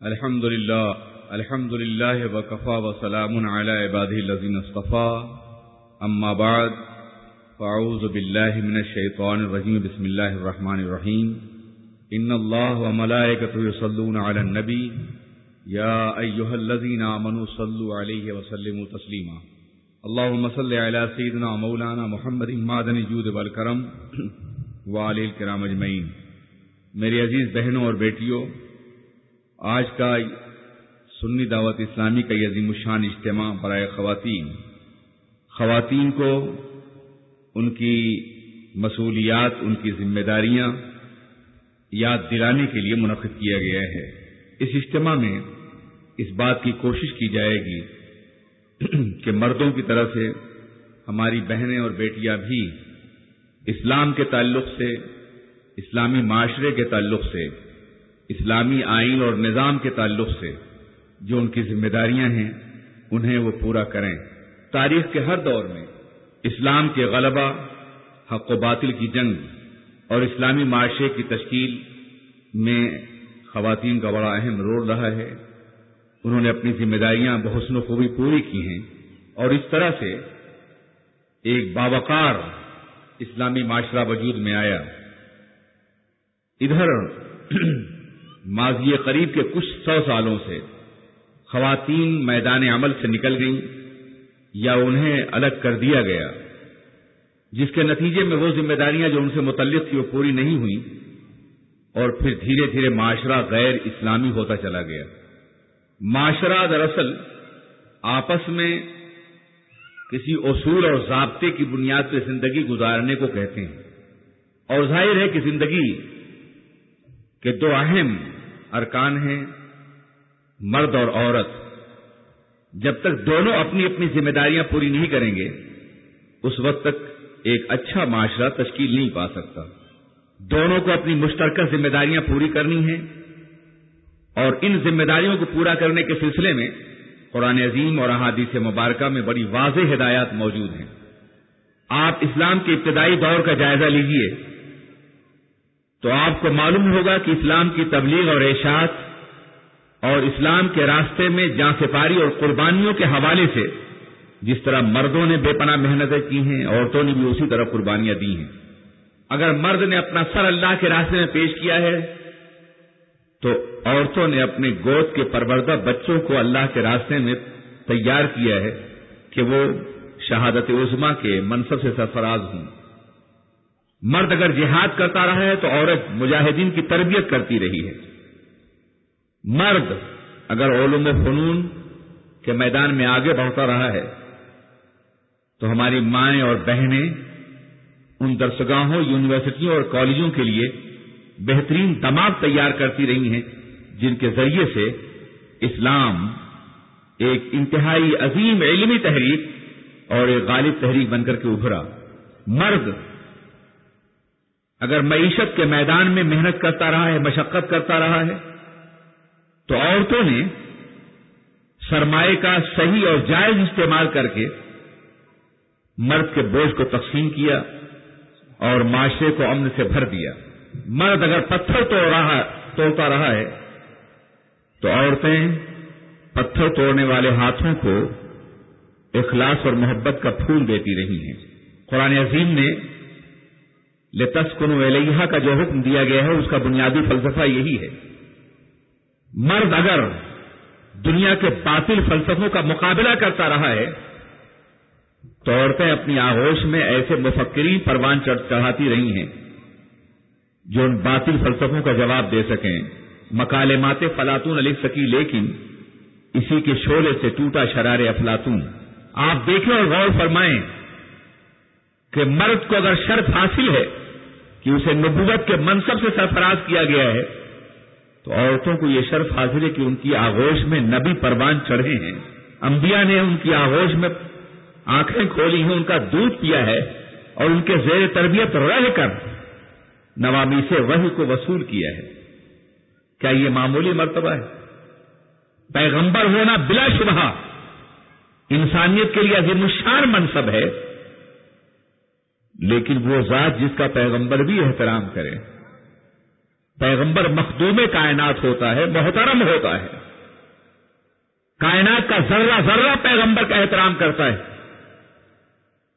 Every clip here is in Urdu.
الحمد لله الحمد لله وكفى وسلام على عباده الذين اصطفى أما بعد فأعوذ بالله من الشيطان الرجيم بسم الله الرحمن الرحيم إن الله وملائكته يصلون على النبي يا أيها الذين آمنوا صلوا عليه وسلموا تسليما اللهم صل على سيدنا مولانا محمد مادن الجود والكرم وعلى الكرام اجمعین. میری عزیز بہنوں اور بیٹیوں آج کا سنی دعوت اسلامی کا عظیم الشان اجتماع برائے خواتین۔ خواتین کو ان کی مصولیات ان کی ذمہ داریاں یاد دلانے کے لیے منعقد کیا گیا ہے۔ اس اجتماع میں اس بات کی کوشش کی جائے گی کہ مردوں کی طرف سے ہماری بہنیں اور بیٹیاں بھی اسلام کے تعلق سے، اسلامی معاشرے کے تعلق سے اسلامی آئین اور نظام کے تعلق سے جو ان کی ذمہ داریاں ہیں، انہیں وہ پورا کریں۔ تاریخ کے ہر دور میں اسلام کے غلبہ، حق و باطل کی جنگ اور اسلامی معاشرے کی تشکیل میں خواتین کا بڑا اہم رول رہا ہے۔ انہوں نے اپنی ذمہ داریاں بحسن و خوبی پوری کی ہیں اور اس طرح سے ایک باوقار اسلامی معاشرہ وجود میں آیا۔ ادھر ماضی قریب کے کچھ سو سالوں سے خواتین میدان عمل سے نکل گئیں یا انہیں الگ کر دیا گیا، جس کے نتیجے میں وہ ذمہ داریاں جو ان سے متعلق تھی وہ پوری نہیں ہوئی اور پھر دھیرے دھیرے معاشرہ غیر اسلامی ہوتا چلا گیا۔ معاشرہ دراصل آپس میں کسی اصول اور ضابطے کی بنیاد پہ زندگی گزارنے کو کہتے ہیں۔ اور ظاہر ہے کہ زندگی کے دو اہم ارکان ہیں، مرد اور عورت۔ جب تک دونوں اپنی اپنی ذمہ داریاں پوری نہیں کریں گے، اس وقت تک ایک اچھا معاشرہ تشکیل نہیں پا سکتا۔ دونوں کو اپنی مشترکہ ذمہ داریاں پوری کرنی ہیں اور ان ذمہ داریوں کو پورا کرنے کے سلسلے میں قرآن عظیم اور احادیث مبارکہ میں بڑی واضح ہدایات موجود ہیں۔ آپ اسلام کے ابتدائی دور کا جائزہ لیجیے۔ تو آپ کو معلوم ہوگا کہ اسلام کی تبلیغ اور اشاعت اور اسلام کے راستے میں جان سپاری اور قربانیوں کے حوالے سے جس طرح مردوں نے بے پناہ محنتیں کی ہیں، عورتوں نے بھی اسی طرح قربانیاں دی ہیں۔ اگر مرد نے اپنا سر اللہ کے راستے میں پیش کیا ہے، تو عورتوں نے اپنے گود کے پروردہ بچوں کو اللہ کے راستے میں تیار کیا ہے کہ وہ شہادت عظما کے منصب سے سرفراز ہوں۔ مرد اگر جہاد کرتا رہا ہے تو عورت مجاہدین کی تربیت کرتی رہی ہے۔ مرد اگر علوم فنون کے میدان میں آگے بڑھتا رہا ہے تو ہماری مائیں اور بہنیں ان درسگاہوں، یونیورسٹیوں اور کالجوں کے لیے بہترین دماغ تیار کرتی رہی ہیں، جن کے ذریعے سے اسلام ایک انتہائی عظیم علمی تحریک اور ایک غالب تحریک بن کر کے ابھرا۔ مرد اگر معیشت کے میدان میں محنت کرتا رہا ہے، مشقت کرتا رہا ہے، تو عورتوں نے سرمایہ کا صحیح اور جائز استعمال کر کے مرد کے بوجھ کو تقسیم کیا اور معاشرے کو امن سے بھر دیا۔ مرد اگر پتھر توڑ رہا، توڑتا رہا ہے، تو عورتیں پتھر توڑنے والے ہاتھوں کو اخلاص اور محبت کا پھول دیتی رہی ہیں۔ قرآن عظیم نے لتسکن علیہ کا جو حکم دیا گیا ہے، اس کا بنیادی فلسفہ یہی ہے۔ مرد اگر دنیا کے باطل فلسفوں کا مقابلہ کرتا رہا ہے، تو عورتیں اپنی آغوش میں ایسے مفکرین پروان چڑھاتی رہی ہیں، جو ان باطل فلسفوں کا جواب دے سکیں۔ مکالمات فلاتون لکھ سکی، لیکن اسی کے شعلے سے ٹوٹا شرار افلاطون۔ آپ دیکھیں اور غور فرمائیں کہ مرد کو اگر شرط حاصل ہے کہ اسے نبوت کے منصب سے سرفراز کیا گیا ہے، تو عورتوں کو یہ شرف حاصل ہے کہ ان کی آغوش میں نبی پروان چڑھے ہیں۔ انبیاء نے ان کی آغوش میں آنکھیں کھولی ہیں، ان کا دودھ پیا ہے اور ان کے زیر تربیت رہ کر نوامی سے وہی کو وصول کیا ہے۔ کیا یہ معمولی مرتبہ ہے؟ پیغمبر ہونا بلا شبہ انسانیت کے لیے عظیم الشان منصب ہے۔ لیکن وہ ذات جس کا پیغمبر بھی احترام کرے، پیغمبر مخدوم کائنات ہوتا ہے، محترم ہوتا ہے۔ کائنات کا ذرہ ذرہ پیغمبر کا احترام کرتا ہے۔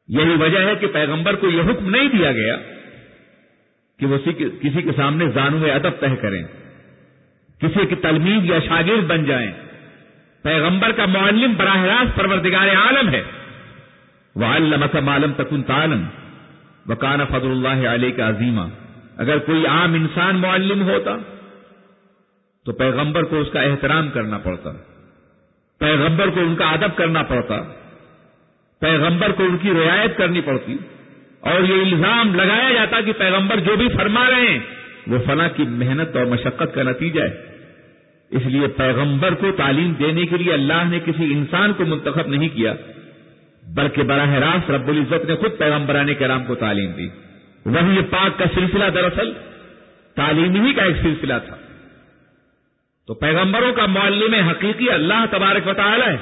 یہی وجہ ہے کہ پیغمبر کو یہ حکم نہیں دیا گیا کہ وہ کسی کے سامنے زانو ادب طے کریں، کسی کی تلمید یا شاگرد بن جائیں۔ پیغمبر کا معلم براہ راست پروردگار عالم ہے۔ وہ علمت معلوم تکن تعلم۔ وکان فضل اللہ علیہ کا عظیمہ اگر کوئی عام انسان معلم ہوتا تو پیغمبر کو اس کا احترام کرنا پڑتا، پیغمبر کو ان کا ادب کرنا پڑتا، پیغمبر کو ان کی رعایت کرنی پڑتی، اور یہ الزام لگایا جاتا کہ پیغمبر جو بھی فرما رہے ہیں، وہ فلاں کی محنت اور مشقت کا نتیجہ ہے۔ اس لیے پیغمبر کو تعلیم دینے کے لیے اللہ نے کسی انسان کو منتخب نہیں کیا۔ بلکہ براہ راست رب العزت نے خود پیغمبران کرام کو تعلیم دی۔ وہی پاک کا سلسلہ دراصل تعلیم ہی کا ایک سلسلہ تھا۔ تو پیغمبروں کا معلم حقیقی اللہ تبارک و تعالی ہے۔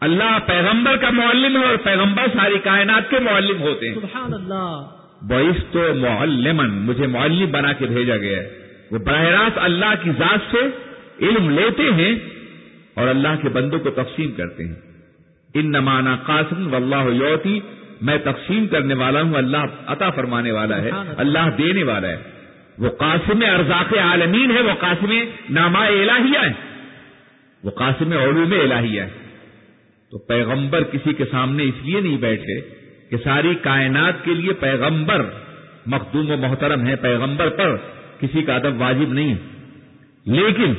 اللہ پیغمبر کا معلم ہے اور پیغمبر ساری کائنات کے معلم ہوتے ہیں۔ سبحان اللہ بوئس تو معلمن مجھے معلم بنا کے بھیجا گیا ہے۔ وہ براہ راست اللہ کی ذات سے علم لیتے ہیں اور اللہ کے بندوں کو تقسیم کرتے ہیں۔ ان نمانا قاسم و اللہ یوتی میں تقسیم کرنے والا ہوں اللہ عطا فرمانے والا ہے اللہ۔ دینے والا ہے۔ وہ قاسم ارزاق عالمین ہے وہ قاسم نامہ الہیہ ہے۔ وہ قاسم علوم الہیہ ہے۔ تو پیغمبر کسی کے سامنے اس لیے نہیں بیٹھے کہ ساری کائنات کے لیے پیغمبر مخدوم و محترم ہے پیغمبر پر کسی کا ادب واجب نہیں لیکن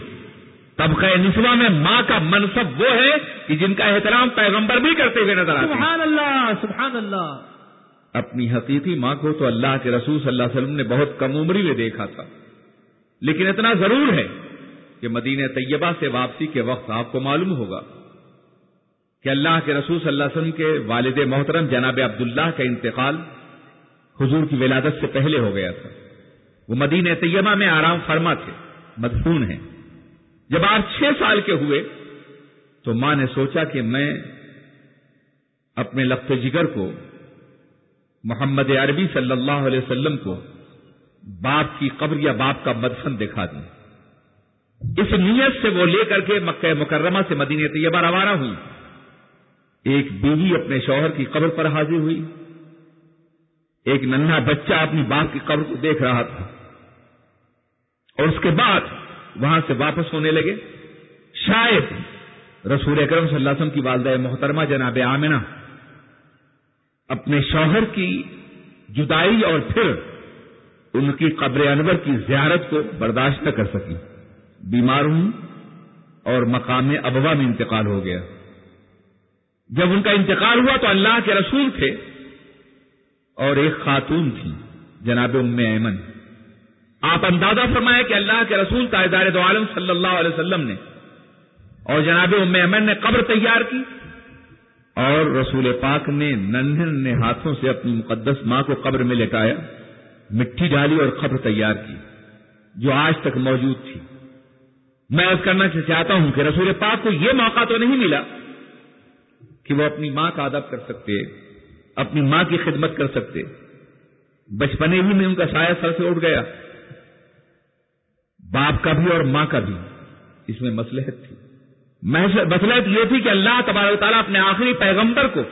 طبقہ نسواں میں ماں کا منصب وہ ہے کہ جن کا احترام پیغمبر بھی کرتے ہوئے نظر آتے سبحان اللہ سبحان اللہ۔ اپنی حقیقی ماں کو تو اللہ کے رسول صلی اللہ علیہ وسلم نے بہت کم عمری میں دیکھا تھا۔ لیکن اتنا ضرور ہے کہ مدینہ طیبہ سے واپسی کے وقت آپ کو معلوم ہوگا کہ اللہ کے رسول صلی اللہ علیہ وسلم کے والد محترم جناب عبداللہ کا انتقال حضور کی ولادت سے پہلے ہو گیا تھا۔ وہ مدینہ طیبہ میں آرام فرما تھے مدفون ہیں۔ جب آپ چھ سال کے ہوئے، تو ماں نے سوچا کہ میں اپنے لفت جگر کو، محمد عربی صلی اللہ علیہ وسلم کو باپ کی قبر یا باپ کا مدفن دکھا دوں۔ اس نیت سے وہ لے کر کے مکہ مکرمہ سے مدینہ طیبہ روانہ ہوئی۔ ایک بیوی اپنے شوہر کی قبر پر حاضر ہوئی۔ ایک ننھا بچہ اپنی باپ کی قبر کو دیکھ رہا تھا۔ اور اس کے بعد وہاں سے واپس ہونے لگے۔ شاید رسول اکرم صلی اللہ علیہ وسلم کی والدہ محترمہ جناب آمنہ اپنے شوہر کی جدائی اور پھر ان کی قبر انور کی زیارت کو برداشت نہ کر سکی۔ بیمار ہوں اور مقام ابوا میں انتقال ہو گیا۔ جب ان کا انتقال ہوا تو اللہ کے رسول تھے اور ایک خاتون تھی، جناب ام ایمن۔ آپ اندازہ فرمائے کہ اللہ کے رسول تائیدار دو عالم صلی اللہ علیہ وسلم نے اور جناب ام ایمن نے قبر تیار کی اور رسول پاک نے ننھے ننھے ہاتھوں سے اپنی مقدس ماں کو قبر میں لٹایا مٹی ڈالی اور قبر تیار کی، جو آج تک موجود تھی۔ میں اس کرنا چاہتا ہوں کہ رسول پاک کو یہ موقع تو نہیں ملا کہ وہ اپنی ماں کا ادب کر سکتے، اپنی ماں کی خدمت کر سکتے۔ بچپنے ہی میں ان کا سایہ سر سے اٹھ گیا۔ باپ کا بھی اور ماں کا بھی اس میں مسلحت تھی۔ مسلحت یہ تھی کہ اللہ تبارک تعالیٰ اپنے آخری پیغمبر کو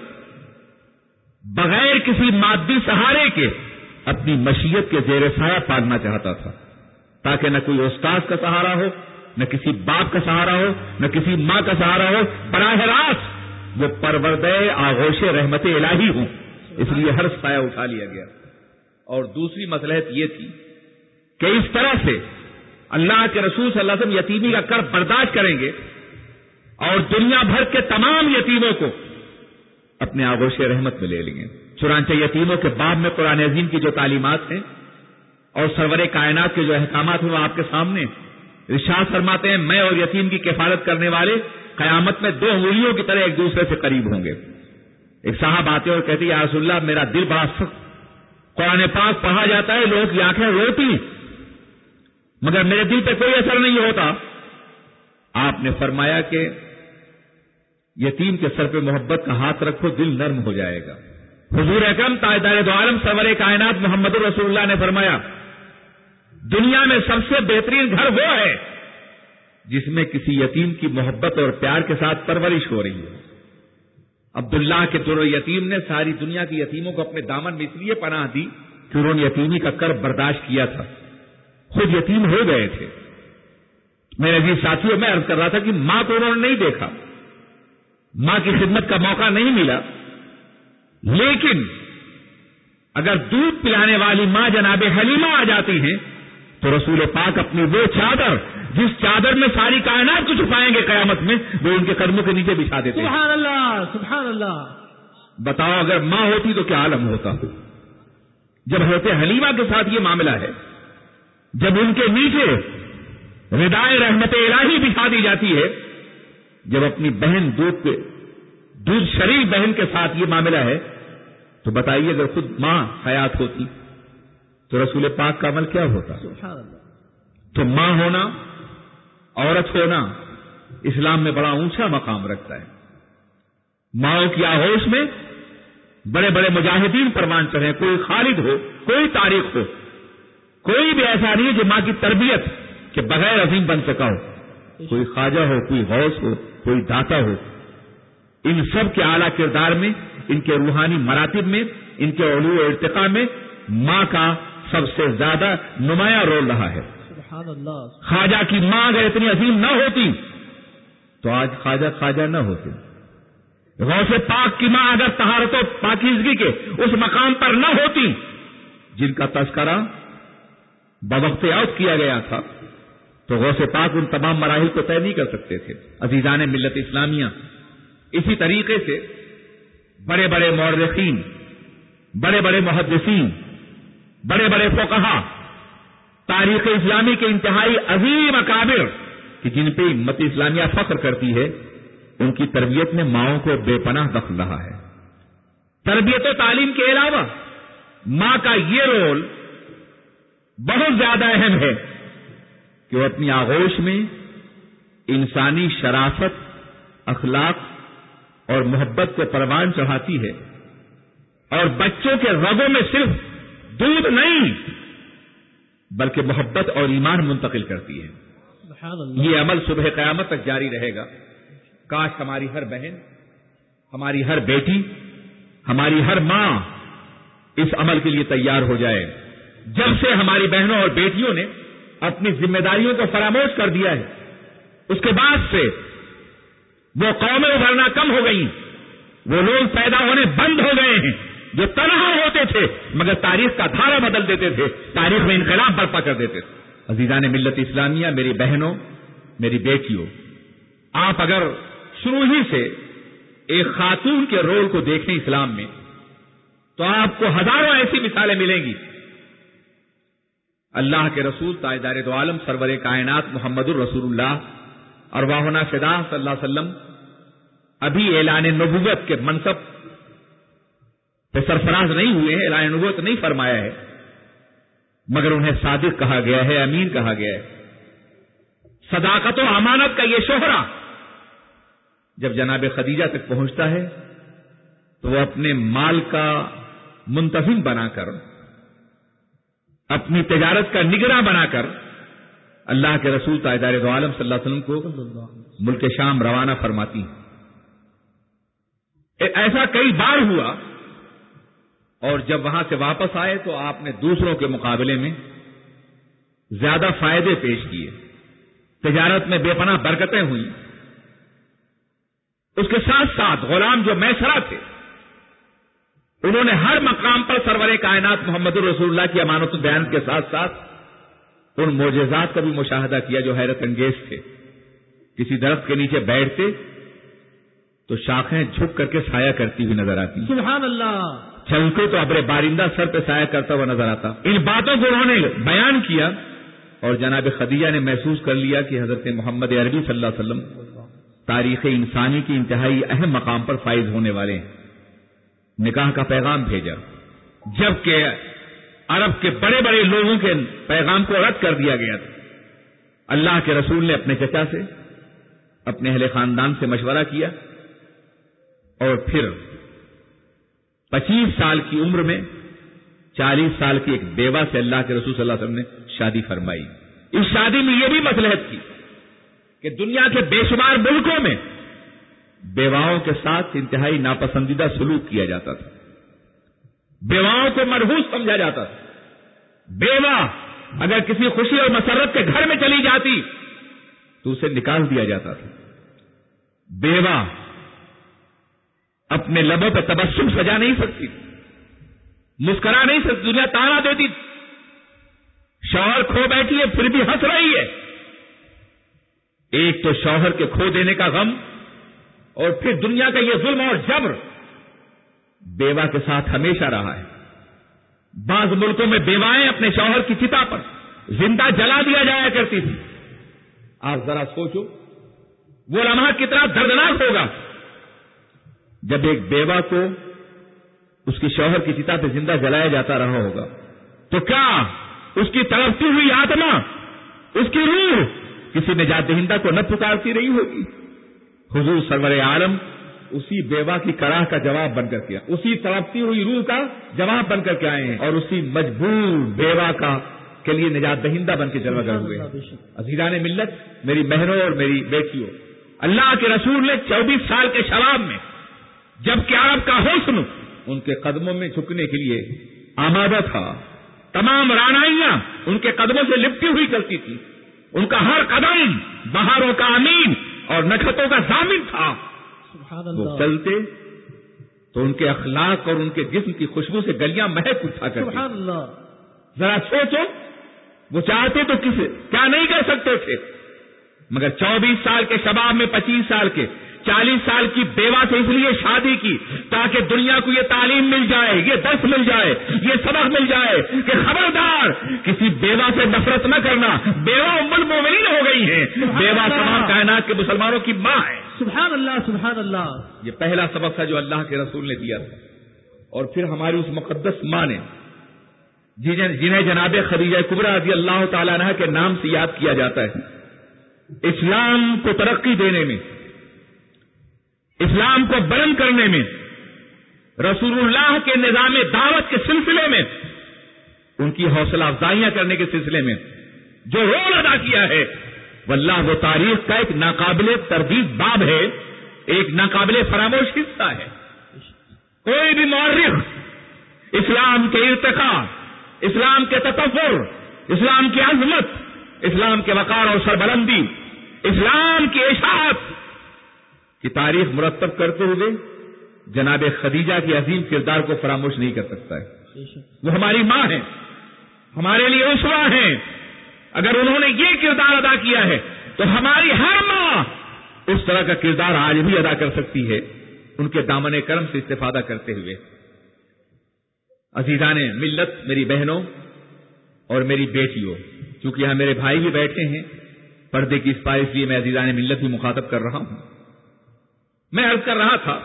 بغیر کسی مادی سہارے کے اپنی مشیت کے زیر سایہ پالنا چاہتا تھا، تاکہ نہ کوئی استاذ کا سہارا ہو، نہ کسی باپ کا سہارا ہو، نہ کسی ماں کا سہارا ہو۔ براہ راست وہ پرورد آغوش رحمت الہی ہوں۔ اس لیے ہر سایہ اٹھا لیا گیا۔ اور دوسری مسلحت یہ تھی کہ اس طرح سے اللہ کے رسول صلی اللہ علیہ وسلم یتیمی کا کر برداشت کریں گے اور دنیا بھر کے تمام یتیموں کو اپنے آغوش رحمت میں لے لیں گے۔ چنانچہ یتیموں کے باب میں قرآن عظیم کی جو تعلیمات ہیں اور سرور کائنات کے جو احکامات ہیں وہ آپ کے سامنے رشاط فرماتے ہیں، میں اور یتیم کی کفالت کرنے والے قیامت میں دو انگلیوں کی طرح ایک دوسرے سے قریب ہوں گے۔ ایک صاحب آتے اور کہتے یا رسول اللہ، میرا دل بڑا سخت قرآن پاک پڑھا جاتا ہے لوگ کی آنکھیں روتی مگر میرے دل پہ کوئی اثر نہیں ہوتا۔ آپ نے فرمایا کہ یتیم کے سر پہ محبت کا ہاتھ رکھو، دل نرم ہو جائے گا۔ حضور اکرم تاجدار دو عالم سرور کائنات محمد الرسول اللہ نے فرمایا، دنیا میں سب سے بہترین گھر وہ ہے جس میں کسی یتیم کی محبت اور پیار کے ساتھ پرورش ہو رہی ہے عبداللہ کے دور یتیم نے ساری دنیا کے یتیموں کو اپنے دامن میں اس لیے پناہ دی کہ انہوں نے یتیمی کا کر برداشت کیا تھا۔ خود یتیم ہو گئے تھے۔ میرے عزیز ساتھیوں میں عرض کر رہا تھا کہ ماں کو انہوں نے نہیں دیکھا۔ ماں کی خدمت کا موقع نہیں ملا۔ لیکن اگر دودھ پلانے والی ماں جناب حلیمہ آ جاتی ہیں تو رسول پاک اپنی وہ چادر جس چادر میں ساری کائنات کو چھپائیں گے قیامت میں وہ ان کے قدموں کے نیچے بچھا دیتے سبحان اللہ سبحان اللہ۔ بتاؤ اگر ماں ہوتی تو کیا عالم ہوتا؟ جب ہوتے حلیمہ کے ساتھ یہ معاملہ ہے۔ جب ان کے نیچے ردائے رحمت الہی بچھا دی جاتی ہے جب اپنی بہن دودھ کے دودھ شریف بہن کے ساتھ یہ معاملہ ہے تو بتائیے اگر خود ماں حیات ہوتی تو رسول پاک کا عمل کیا ہوتا؟ تو ماں ہونا عورت ہونا اسلام میں بڑا اونچا مقام رکھتا ہے۔ ماؤں کی آہوش میں بڑے بڑے مجاہدین پرمان چڑھے کوئی خالد ہو کوئی تاریخ ہو۔ کوئی بھی ایسا نہیں ہے جو ماں کی تربیت کے بغیر عظیم بن سکا ہو۔ کوئی خواجہ ہو کوئی غوث ہو کوئی داتا ہو۔ ان سب کے اعلی کردار میں ان کے روحانی مراتب میں ان کے علو و ارتقاء میں ماں کا سب سے زیادہ نمایاں رول رہا ہے۔ خواجہ کی ماں اگر اتنی عظیم نہ ہوتی تو آج خواجہ خواجہ نہ ہوتے۔ غوث پاک کی ماں اگر تہارت و پاکیزگی کے اس مقام پر نہ ہوتی جن کا تذکرہ بوقت اوت کیا گیا تھا، تو غوث پاک ان تمام مراحل کو طے نہیں کر سکتے تھے۔ عزیزان ملت اسلامیہ۔ اسی طریقے سے بڑے بڑے مورخین، بڑے بڑے محدثین، بڑے بڑے فقہا، تاریخ اسلامی کے انتہائی عظیم اکابر، کہ جن پہ امت اسلامیہ فخر کرتی ہے، ان کی تربیت میں ماؤں کو بے پناہ دخل رہا ہے۔ تربیت و تعلیم کے علاوہ ماں کا یہ رول بہت زیادہ اہم ہے کہ وہ اپنی آغوش میں انسانی شرافت اخلاق اور محبت کو پروان چڑھاتی ہے اور بچوں کے رگوں میں صرف دودھ نہیں بلکہ محبت اور ایمان منتقل کرتی ہے۔ سبحان اللہ۔ یہ عمل صبح قیامت تک جاری رہے گا۔ کاش ہماری ہر بہن ہماری ہر بیٹی ہماری ہر ماں اس عمل کے لیے تیار ہو جائے۔ جب سے ہماری بہنوں اور بیٹیوں نے اپنی ذمہ داریوں کو فراموش کر دیا ہے، اس کے بعد سے وہ قومیں ابھرنا کم ہو گئی وہ لوگ پیدا ہونے بند ہو گئے ہیں، جو تنہا ہوتے تھے، مگر تاریخ کا دھارا بدل دیتے تھے، تاریخ میں انقلاب برپا کر دیتے تھے۔ عزیزان ملت اسلامیہ، میری بہنوں، میری بیٹیوں، آپ اگر شروع ہی سے ایک خاتون کے رول کو دیکھیں اسلام میں، تو آپ کو ہزاروں ایسی مثالیں ملیں گی۔ اللہ کے رسول تاجدار دو عالم، سرور کائنات محمد الرسول اللہ اور واہنا فدا صلی اللہ علیہ وسلم، ابھی اعلان نبوت کے منصب پہ سرفراز نہیں ہوئے ہیں، اعلان نبوت نہیں فرمایا ہے، مگر انہیں صادق کہا گیا ہے، امین کہا گیا ہے۔ صداقت و امانت کا یہ شوہرا جب جناب خدیجہ تک پہنچتا ہے، تو وہ اپنے مال کا منتظم بنا کر اپنی تجارت کا نگراں بنا کر اللہ کے رسول تاجدار دو عالم صلی اللہ علیہ وسلم کو ملک شام روانہ فرماتی ہیں۔ ایسا کئی بار ہوا اور جب وہاں سے واپس آئے تو آپ نے دوسروں کے مقابلے میں زیادہ فائدے پیش کیے۔ تجارت میں بے پناہ برکتیں ہوئی اس کے ساتھ ساتھ غلام جو میسرا تھے انہوں نے ہر مقام پر سرور کائنات محمد الرسول اللہ کی امانت بیان کے ساتھ ساتھ ان معجزات کا بھی مشاہدہ کیا جو حیرت انگیز تھے۔ کسی درخت کے نیچے بیٹھتے تو شاخیں جھک کر کے سایہ کرتی ہوئی نظر آتی۔ سبحان اللہ۔ چلتے تو ابر بارندہ سر پہ سایہ کرتا ہوا نظر آتا۔ ان باتوں کو انہوں نے بیان کیا اور جناب خدیجہ نے محسوس کر لیا کہ حضرت محمد عربی صلی اللہ علیہ وسلم تاریخ انسانی کی انتہائی اہم مقام پر فائز ہونے والے ہیں۔ نکاح کا پیغام بھیجا۔ جبکہ عرب کے بڑے بڑے لوگوں کے پیغام کو رد کر دیا گیا تھا۔ اللہ کے رسول نے اپنے چچا سے، اپنے اہل خاندان سے مشورہ کیا اور پھر پچیس سال کی عمر میں چالیس سال کی ایک بیوہ سے اللہ کے رسول صلی اللہ علیہ وسلم نے شادی فرمائی۔ اس شادی میں یہ بھی مسلحت کی کہ دنیا کے بے شمار ملکوں میں بیواؤں کے ساتھ انتہائی ناپسندیدہ سلوک کیا جاتا تھا۔ بیواؤں کو مرحوس سمجھا جاتا تھا۔ بیوہ اگر کسی خوشی اور مسرت کے گھر میں چلی جاتی تو اسے نکال دیا جاتا تھا۔ بیوہ اپنے لبوں پہ تبسم سجا نہیں سکتی، مسکرا نہیں سکتی، دنیا تانا دیتی۔ شوہر کھو بیٹھی ہے، پھر بھی ہنس رہی ہے۔ ایک تو شوہر کے کھو دینے کا غم اور پھر دنیا کا یہ ظلم اور جبر بیوہ کے ساتھ ہمیشہ رہا ہے۔ بعض ملکوں میں بیوائیں اپنے شوہر کی چتا پر زندہ جلا دیا جایا کرتی تھی آپ ذرا سوچو، وہ لمحہ کتنا دردناک ہوگا۔ جب ایک بیوہ کو اس کی شوہر کی چتا پہ زندہ جلایا جاتا رہا ہوگا، تو کیا اس کی تڑپتی ہوئی آتما، اس کی روح کسی نجات دہندہ کو نہ پکارتی رہی ہوگی؟ حضور سرور عالم اسی بیوہ کی کڑاہ کا جواب بن کر کے اسی تڑپتی ہوئی روح کا جواب بن کر کے آئے ہیں اور اسی مجبور بیوہ کا کے لیے نجات دہندہ بن کے جلوہ گر ہوئے عزیزان ملت، میری بہنوں اور میری بیٹیوں، اللہ کے رسول نے چوبیس سال کے شراب میں جبکہ آپ کا حسن ان کے قدموں میں جھکنے کے لیے آمادہ تھا۔ تمام رانائیاں ان کے قدموں سے لپٹی ہوئی چلتی تھی ان کا ہر قدم بہاروں کا امین اور نکھتوں کا ضامن تھا۔ وہ چلتے تو ان کے اخلاق اور ان کے جسم کی خوشبو سے گلیاں مہک اٹھا کر ذرا سوچو وہ چاہتے تو کس کیا نہیں کر سکتے تھے؟ مگر چوبیس سال کے شباب میں پچیس سال کے چالیس سال کی بیوہ سے اس لیے شادی کی تاکہ دنیا کو یہ تعلیم مل جائے یہ درس مل جائے یہ سبق مل جائے کہ خبردار کسی بیوہ سے نفرت نہ کرنا۔ بیوہ امن مومنین ہو گئی ہے۔ بیوہ تمام کائنات کے مسلمانوں کی ماں ہے۔ سبحان اللہ سبحان اللہ۔ یہ پہلا سبق تھا جو اللہ کے رسول نے دیا تھا۔ اور پھر ہماری اس مقدس ماں نے جنہیں جناب خدیجہ کبرا رضی اللہ تعالیٰ عنہ کے نام سے یاد کیا جاتا ہے۔ اسلام کو ترقی دینے میں اسلام کو بلند کرنے میں، رسول اللہ کے نظام دعوت کے سلسلے میں، ان کی حوصلہ افزائیاں کرنے کے سلسلے میں جو رول ادا کیا ہے وہ اللہ و تاریخ کا ایک ناقابل تردید باب ہے، ایک ناقابل فراموش حصہ ہے۔ کوئی بھی مورخ اسلام کے ارتقا اسلام کے تصور اسلام کی عظمت، اسلام کے وقار اور سربلندی، اسلام کی اشاعت کی تاریخ مرتب کرتے ہوئے جناب خدیجہ کی عظیم کردار کو فراموش نہیں کر سکتا ہے۔ وہ ہماری ماں ہے ہمارے لیے اسوا ہیں۔ اگر انہوں نے یہ کردار ادا کیا ہے تو ہماری ہر ماں اس طرح کا کردار آج بھی ادا کر سکتی ہے۔ ان کے دامن کرم سے استفادہ کرتے ہوئے۔ عزیزان ملت، میری بہنوں اور میری بیٹیوں، چونکہ یہاں میرے بھائی بھی بیٹھے ہیں، پردے کی اس پائش لیے میں عزیزان ملت بھی مخاطب کر رہا ہوں۔ میں عرض کر رہا تھا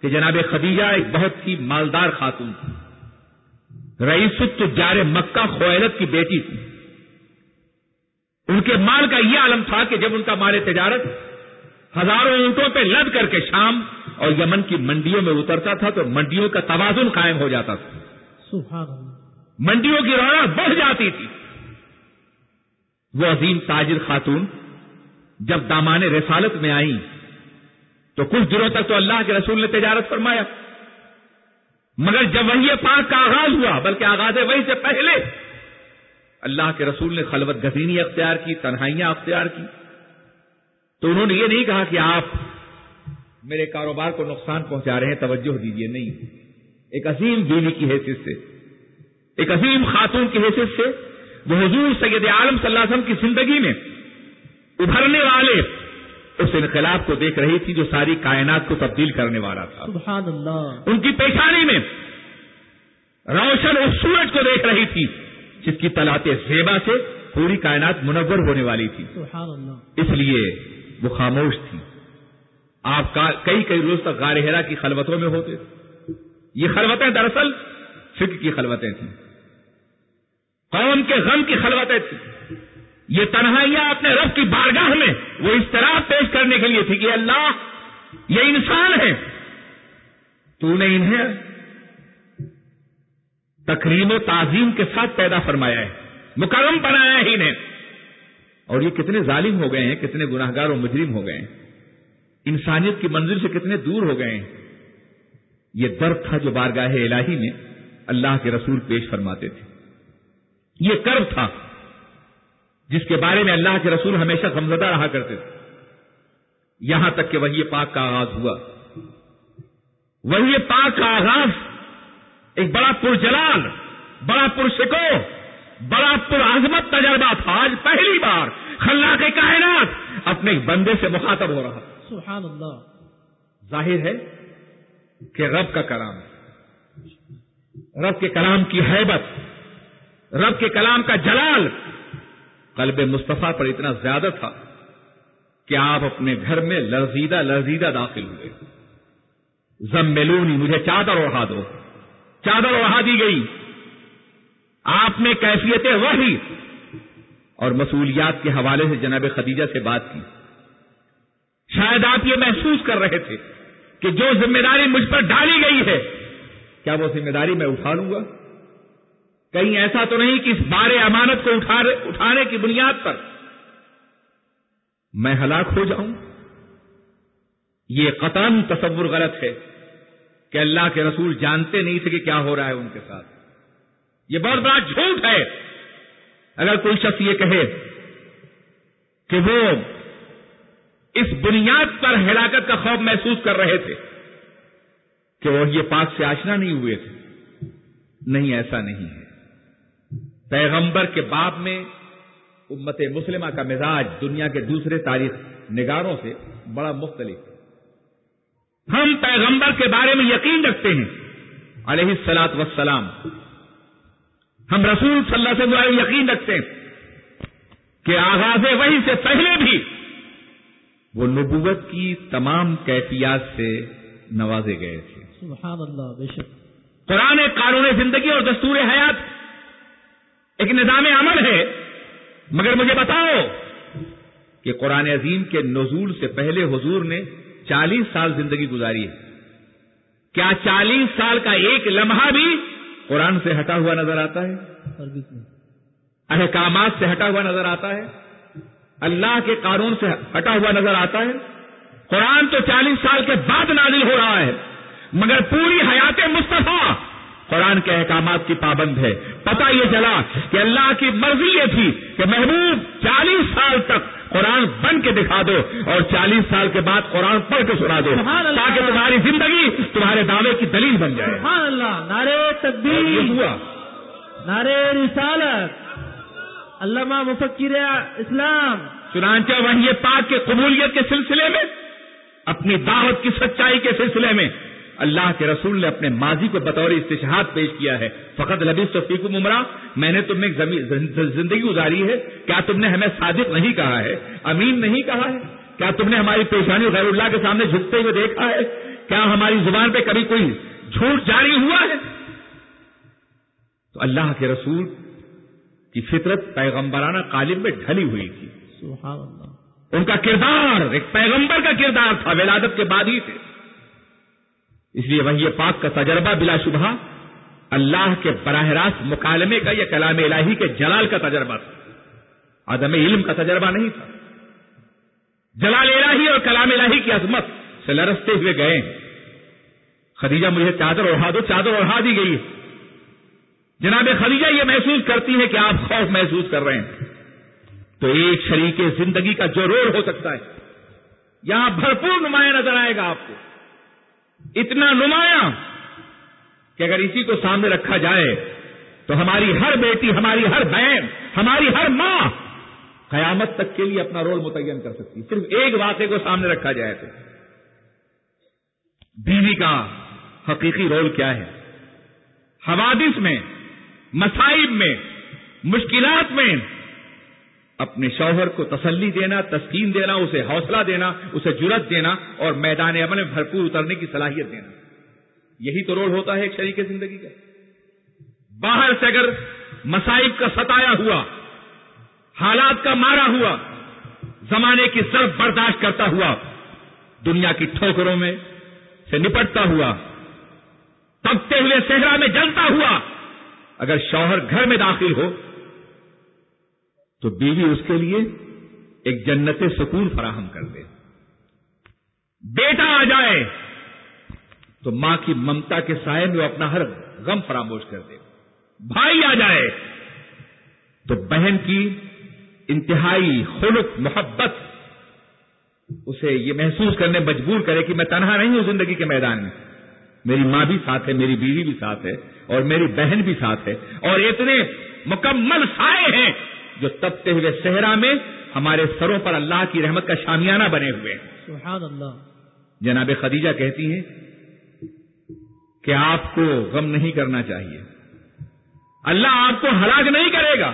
کہ جناب خدیجہ ایک بہت ہی مالدار خاتون تھی رئیس جار مکہ خویلت کی بیٹی تھی ان کے مال کا یہ عالم تھا کہ جب ان کا مال تجارت ہزاروں اونٹوں پہ لد کر کے شام اور یمن کی منڈیوں میں اترتا تھا تو منڈیوں کا توازن قائم ہو جاتا تھا۔ سبحان منڈیوں کی رونق بڑھ جاتی تھی۔ وہ عظیم تاجر خاتون جب دامان رسالت میں آئی تو کچھ دنوں تک تو اللہ کے رسول نے تجارت فرمایا۔ مگر جب وہی پاک کا آغاز ہوا، بلکہ آغاز وہی سے پہلے، اللہ کے رسول نے خلوت گزینی اختیار کی، تنہائیاں اختیار کی۔ تو انہوں نے یہ نہیں کہا کہ آپ میرے کاروبار کو نقصان پہنچا رہے ہیں، توجہ دیجیے نہیں۔ ایک عظیم بیوی کی حیثیت سے، ایک عظیم خاتون کی حیثیت سے، وہ حضور سید عالم صلی اللہ علیہ وسلم کی زندگی میں ابھرنے والے اس انقلاب کو دیکھ رہی تھی جو ساری کائنات کو تبدیل کرنے والا تھا۔ سبحان اللہ ان کی پیشانی میں روشن اس سورج کو دیکھ رہی تھی جس کی طلعت زیبا سے پوری کائنات منور ہونے والی تھی۔ سبحان اللہ اس لیے وہ خاموش تھی۔ آپ کئی کئی روز تک غار ہیرا کی خلوتوں میں ہوتے تھے۔ یہ خلوتیں دراصل فکر کی خلوتیں تھیں۔ قوم کے غم کی خلوتیں تھیں۔ یہ تنہائیاں اپنے رب کی بارگاہ میں وہ اشتراک پیش کرنے کے لیے تھی کہ اللہ، یہ انسان ہے تو نے انہیں تکریم و تعظیم کے ساتھ پیدا فرمایا ہے۔ مکرم بنایا ہی نے اور یہ کتنے ظالم ہو گئے ہیں، کتنے گناہ گار و مجرم ہو گئے ہیں۔ انسانیت کی منزل سے کتنے دور ہو گئے ہیں۔ یہ درد تھا جو بارگاہ الہی میں اللہ کے رسول پیش فرماتے تھے۔ یہ کرب تھا۔ جس کے بارے میں اللہ کے رسول ہمیشہ غمزدہ رہا کرتے تھے۔ یہاں تک کہ وہی پاک کا آغاز ہوا۔ وہی پاک کا آغاز ایک بڑا پرجلال بڑا پرسکو بڑا پرعظمت تجربہ تھا۔ آج پہلی بار خلا کے کائنات اپنے بندے سے مخاطب ہو رہا۔ سبحان اللہ ظاہر ہے کہ رب کا کلام رب کے کلام کی حیبت رب کے کلام کا جلال قلب مصطفیٰ پر اتنا زیادہ تھا کہ آپ اپنے گھر میں لرزیدہ لرزیدہ داخل ہوئے۔ زم ملونی، مجھے چادر اڑا دو۔ چادر اڑا دی گئی۔ آپ نے کیفیت وہی اور مسئولیات کے حوالے سے جناب خدیجہ سے بات کی۔ شاید آپ یہ محسوس کر رہے تھے کہ جو ذمہ داری مجھ پر ڈالی گئی ہے، کیا وہ ذمہ داری میں اٹھا لوں گا؟ کہیں ایسا تو نہیں کہ اس بار امانت کو اٹھانے کی بنیاد پر میں ہلاک ہو جاؤں؟ یہ قطن تصور غلط ہے کہ اللہ کے رسول جانتے نہیں تھے کہ کیا ہو رہا ہے ان کے ساتھ۔ یہ بہت بڑا جھوٹ ہے۔ اگر کوئی شخص یہ کہے کہ وہ اس بنیاد پر ہلاکت کا خوف محسوس کر رہے تھے کہ وہ یہ پاک سے آشنا نہیں ہوئے تھے۔ نہیں، ایسا نہیں ہے۔ پیغمبر کے باب میں امت مسلمہ کا مزاج دنیا کے دوسرے تاریخ نگاروں سے بڑا مختلف ہم پیغمبر کے بارے میں یقین رکھتے ہیں۔ علیہ السلاط وسلام ہم رسول صلی اللہ علیہ وسلم یقین رکھتے ہیں کہ آغاز وہی سے پہلے بھی وہ نبوت کی تمام کیفیات سے نوازے گئے تھے۔ سبحان اللہ بے شک۔ قرآن قانون زندگی اور دستور حیات ایک نظام عمل ہے، مگر مجھے بتاؤ کہ قرآن عظیم کے نزول سے پہلے حضور نے چالیس سال زندگی گزاری ہے۔ کیا چالیس سال کا ایک لمحہ بھی قرآن سے ہٹا ہوا نظر آتا ہے؟ احکامات سے ہٹا ہوا نظر آتا ہے۔ اللہ کے قانون سے ہٹا ہوا نظر آتا ہے۔ قرآن تو چالیس سال کے بعد نازل ہو رہا ہے، مگر پوری حیات مصطفیٰ قرآن کے احکامات کی پابند ہے۔ پتا یہ چلا کہ اللہ کی مرضی یہ تھی کہ محبوب چالیس سال تک قرآن بن کے دکھا دو اور چالیس سال کے بعد قرآن پڑھ کے سنا دو تاکہ تمہاری زندگی تمہارے دعوے کی دلیل بن جائے۔ سبحان اللہ۔ نعرے تقدیر ہوا۔ نعرے رسالت۔ علامہ مفکر اسلام۔ چنانچہ وہی پاک کے قبولیت کے سلسلے میں اپنی دعوت کی سچائی کے سلسلے میں اللہ کے رسول نے اپنے ماضی کو بطور استشہاد پیش کیا ہے۔ فقط لبیس توفیق عمرہ میں نے تم نے زندگی گزاری ہے۔ کیا تم نے ہمیں صادق نہیں کہا ہے؟ امین نہیں کہا ہے؟ کیا تم نے ہماری پیشانی غیر اللہ کے سامنے جھکتے ہوئے دیکھا ہے؟ کیا ہماری زبان پہ کبھی کوئی جھوٹ جاری ہوا ہے؟ تو اللہ کے رسول کی فطرت پیغمبرانہ قالب میں ڈھلی ہوئی تھی۔ سبحان اللہ۔ ان کا کردار ایک پیغمبر کا کردار تھا ولادت کے بعد ہی تھے۔ اس لیے وہی پاک کا تجربہ بلا شبہ اللہ کے براہ راست مکالمے کا یا کلام الہی کے جلال کا تجربہ تھا۔ عدم علم کا تجربہ نہیں تھا۔ جلال الہی اور کلام الہی کی عظمت سے لرستے ہوئے گئے۔ خدیجہ مجھے چادر اڑا دو، چادر اڑا دی گئی جناب خدیجہ یہ محسوس کرتی ہے کہ آپ خوف محسوس کر رہے ہیں۔ تو ایک شریک زندگی کا جو رول ہو سکتا ہے، یہاں بھرپور نمایاں نظر آئے گا آپ کو۔ اتنا نمایاں کہ اگر اسی کو سامنے رکھا جائے تو ہماری ہر بیٹی، ہماری ہر بہن، ہماری ہر ماں قیامت تک کے لیے اپنا رول متعین کر سکتی صرف ایک واقعے کو سامنے رکھا جائے تو۔ بیوی کا حقیقی رول کیا ہے؟ حوادث میں مسائب میں، مشکلات میں اپنے شوہر کو تسلی دینا، تسکین دینا، اسے حوصلہ دینا، اسے جرت دینا اور میدان عمل میں بھرپور اترنے کی صلاحیت دینا۔ یہی تو رول ہوتا ہے ایک شریک زندگی کا۔ باہر سے اگر مسائب کا ستایا ہوا، حالات کا مارا ہوا، زمانے کی ضرب برداشت کرتا ہوا، دنیا کی ٹھوکروں میں سے نپٹتا ہوا تبتے ہوئے صحرا میں جلتا ہوا، اگر شوہر گھر میں داخل ہو تو بیوی اس کے لیے ایک جنت سکون فراہم کر دے۔ بیٹا آ جائے تو ماں کی ممتا کے سائے میں وہ اپنا ہر غم فراموش کر دے۔ بھائی آ جائے تو بہن کی انتہائی خلق، محبت، اسے یہ محسوس کرنے مجبور کرے کہ میں تنہا نہیں ہوں زندگی کے میدان میں۔ میری ماں بھی ساتھ ہے، میری بیوی بھی ساتھ ہے اور میری بہن بھی ساتھ ہے اور اتنے مکمل سائے ہیں۔ جو تبتے ہوئے صحرا میں ہمارے سروں پر اللہ کی رحمت کا شامیانہ بنے ہوئے ہیں۔ سبحان اللہ جناب خدیجہ کہتی ہیں کہ آپ کو غم نہیں کرنا چاہیے۔ اللہ آپ کو ہلاک نہیں کرے گا۔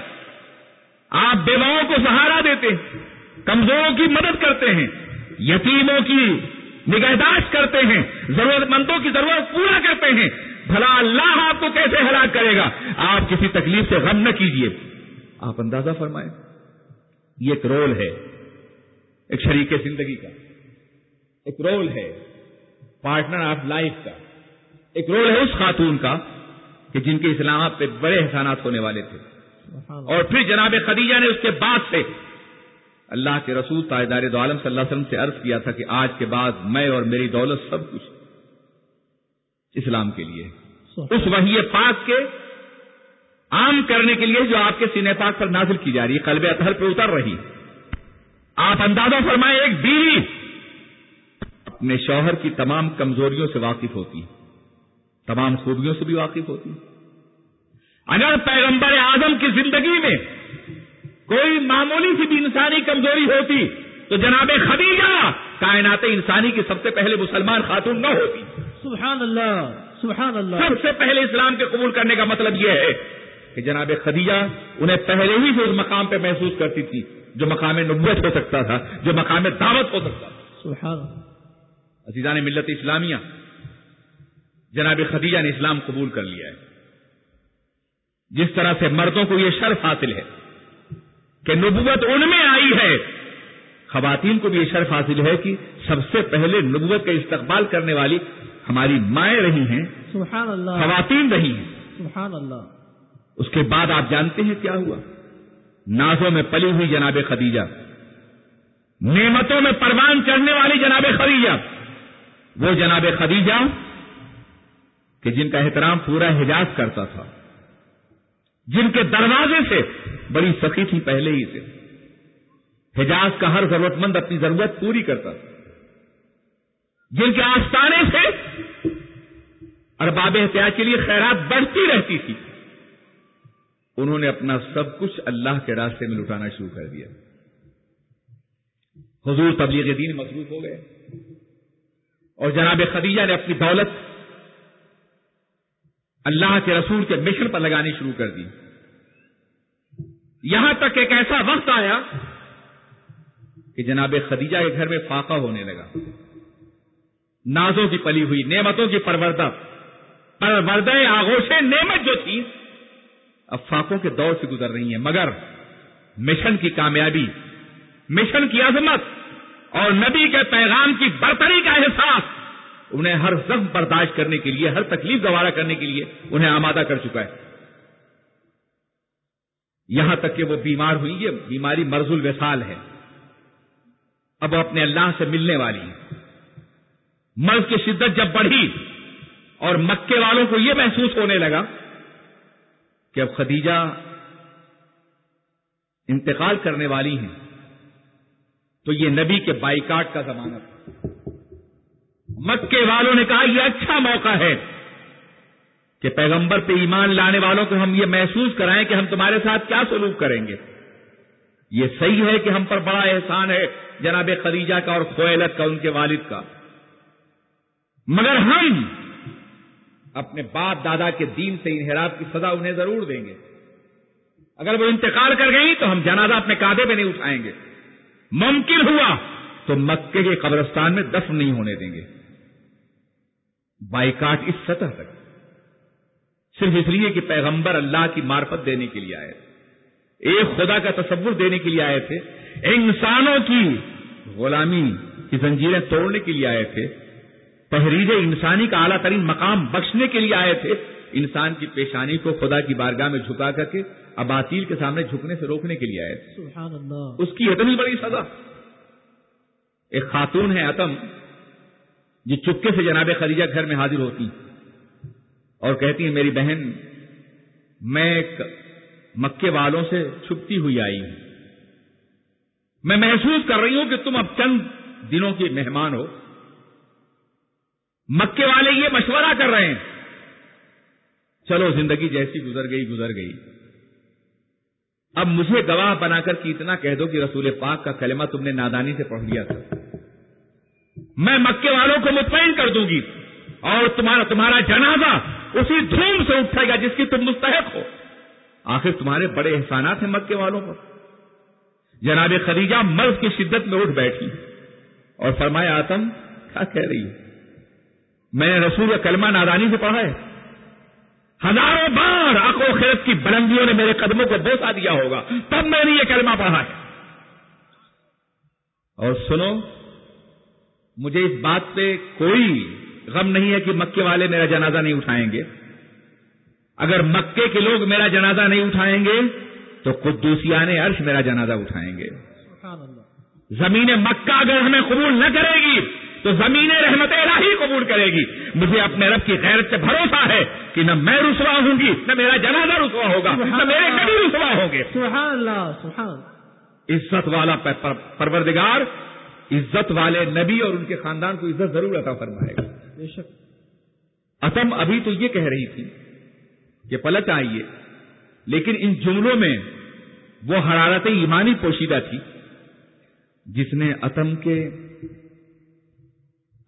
آپ بیواؤں کو سہارا دیتے ہیں کمزوروں کی مدد کرتے ہیں یتیموں کی نگہداشت کرتے ہیں ضرورت مندوں کی ضرورت پورا کرتے ہیں۔ بھلا اللہ آپ کو کیسے ہلاک کرے گا؟ آپ کسی تکلیف سے غم نہ کیجیے آپ اندازہ فرمائیں۔ یہ ایک رول ہے ایک شریک زندگی کا۔ ایک رول ہے پارٹنر آف لائف کا۔ ایک رول ہے اس خاتون کا کہ جن کے اسلامات پہ بڑے احسانات ہونے والے تھے۔ اور پھر جناب خدیجہ نے اس کے بعد سے اللہ کے رسول تاجدار دو عالم صلی اللہ علیہ وسلم سے عرض کیا تھا کہ آج کے بعد میں اور میری دولت سب کچھ اسلام کے لیے اس وحی پاک کے عام کرنے کے لیے جو آپ کے سینے پاک پر نازل کی جا رہی ہے قلب اطہر پہ اتر رہی آپ اندازہ فرمائیں ایک بیوی اپنے شوہر کی تمام کمزوریوں سے واقف ہوتی تمام خوبیوں سے بھی واقف ہوتی اگر پیغمبر اعظم کی زندگی میں کوئی معمولی سی بھی انسانی کمزوری ہوتی تو جناب خدیجہ کائنات انسانی کی سب سے پہلے مسلمان خاتون نہ ہوتی۔ سبحان اللہ سبحان اللہ۔ سب سے پہلے اسلام کے قبول کرنے کا مطلب یہ ہے کہ جناب خدیجہ انہیں پہلے ہی سے اس مقام پہ محسوس کرتی تھی جو مقام نبوت ہو سکتا تھا جو مقام دعوت ہو سکتا تھا۔ سبحان عزیزان ملت اسلامیہ جناب خدیجہ نے اسلام قبول کر لیا ہے۔ جس طرح سے مردوں کو یہ شرف حاصل ہے کہ نبوت ان میں آئی ہے خواتین کو بھی یہ شرف حاصل ہے کہ سب سے پہلے نبوت کا استقبال کرنے والی ہماری مائیں رہی ہیں سبحان اللہ۔ خواتین رہی ہیں۔ سبحان اللہ۔ اس کے بعد آپ جانتے ہیں کیا ہوا؟ نازوں میں پلی ہوئی جناب خدیجہ، نعمتوں میں پروان چڑھنے والی جناب خدیجہ۔ وہ جناب خدیجہ کہ جن کا احترام پورا حجاز کرتا تھا، جن کے دروازے سے بڑی سخی تھی پہلے ہی سے۔ حجاز کا ہر ضرورت مند اپنی ضرورت پوری کرتا تھا۔ جن کے آستانے سے ارباب احتیاط کے لیے خیرات بڑھتی رہتی تھی۔ انہوں نے اپنا سب کچھ اللہ کے راستے میں لٹانا شروع کر دیا۔ حضور تبلیغ دین مصروف ہو گئے۔ اور جناب خدیجہ نے اپنی دولت اللہ کے رسول کے مشن پر لگانی شروع کر دی۔ یہاں تک ایک ایسا وقت آیا کہ جناب خدیجہ کے گھر میں فاقہ ہونے لگا۔ نازوں کی پلی ہوئی نعمتوں کی پروردہ پروردہ آغوش نعمت جو تھی اب فاقوں کے دور سے گزر رہی ہیں، مگر مشن کی کامیابی، مشن کی عظمت اور نبی کے پیغام کی برتری کا احساس انہیں ہر زخم برداشت کرنے کے لیے، ہر تکلیف گوارا کرنے کے لیے انہیں آمادہ کر چکا ہے۔ یہاں تک کہ وہ بیمار ہوئی، یہ بیماری مرض الوصال ہے۔ اب وہ اپنے اللہ سے ملنے والی ہے مرض کی شدت جب بڑھی اور مکے والوں کو یہ محسوس ہونے لگا کہ اب خدیجہ انتقال کرنے والی ہیں، تو یہ نبی کے بائیکاٹ کا زمانہ تھا۔ مکے والوں نے کہا، یہ اچھا موقع ہے کہ پیغمبر پہ ایمان لانے والوں کو ہم یہ محسوس کرائیں کہ ہم تمہارے ساتھ کیا سلوک کریں گے۔ یہ صحیح ہے کہ ہم پر بڑا احسان ہے جناب خدیجہ کا اور خویلت کا، ان کے والد کا۔ مگر ہم اپنے باپ دادا کے دین سے انحراف کی سزا انہیں ضرور دیں گے۔ اگر وہ انتقال کر گئی تو ہم جنازہ اپنے کادے پہ نہیں اٹھائیں گے۔ ممکن ہوا تو مکے کے قبرستان میں دفن نہیں ہونے دیں گے۔ بائیکاٹ اس سطح تک۔ صرف اس لیے کہ پیغمبر اللہ کی مارفت دینے کے لیے آئے۔ تھے ایک خدا کا تصور دینے کے لیے آئے تھے۔ انسانوں کی غلامی کی زنجیریں توڑنے کے لیے آئے تھے۔ تحریر انسانی کا اعلیٰ ترین مقام بخشنے کے لیے آئے تھے انسان کی پیشانی کو خدا کی بارگاہ میں جھکا کر کے اباطیل کے سامنے جھکنے سے روکنے کے لیے آئے تھے۔ سبحان اللہ اس کی اتنی بڑی سزا۔ ایک خاتون ہے اتم جو چپکے سے جناب خدیجہ گھر میں حاضر ہوتی۔ اور کہتی ہیں میری بہن میں مکے والوں سے چھپتی ہوئی آئی ہوں۔ میں محسوس کر رہی ہوں کہ تم اب چند دنوں کی مہمان ہو۔ مکے والے یہ مشورہ کر رہے ہیں۔ چلو زندگی جیسی گزر گئی گزر گئی۔ اب مجھے گواہ بنا کر کہ اتنا کہہ دو کہ رسول پاک کا کلمہ تم نے نادانی سے پڑھ لیا تھا۔ میں مکے والوں کو مطمئن کر دوں گی اور تمہارا تمہارا جنازہ اسی دھوم سے اٹھے گا جس کی تم مستحق ہو۔ آخر تمہارے بڑے احسانات ہیں مکے والوں پر۔ جناب خدیجہ مرض کی شدت میں اٹھ بیٹھی اور فرمایا، آتم، کیا کہہ رہی ہے میں نے رسول کا کلمہ نادانی سے پڑھا ہے۔ ہزاروں بار آکو خیرت کی بلندیوں نے میرے قدموں کو بوسا دیا ہوگا۔ تب میں نے یہ کلمہ پڑھا ہے۔ اور سنو مجھے اس بات پہ کوئی غم نہیں ہے کہ مکے والے میرا جنازہ نہیں اٹھائیں گے۔ اگر مکے کے لوگ میرا جنازہ نہیں اٹھائیں گے تو قدوسیان عرش میرا جنازہ اٹھائیں گے۔ زمین مکہ اگر ہمیں قبول نہ کرے گی تو زمین رحمت الہی قبول کرے گی۔ مجھے اپنے رب کی غیرت سے بھروسہ ہے کہ نہ میں رسوا ہوں گی نہ میرا جنازہ رسوا ہوگا نہ میرے نبی رسوا ہوں گے۔ سبحان اللہ سبحان عزت والا پر- پر- پروردگار عزت والے نبی اور ان کے خاندان کو عزت ضرور عطا فرمائے گا۔ بے شک۔ اتم ابھی تو یہ کہہ رہی تھی کہ پلٹ آئیے لیکن ان جملوں میں وہ حرارت ایمانی پوشیدہ تھی جس نے اتم کے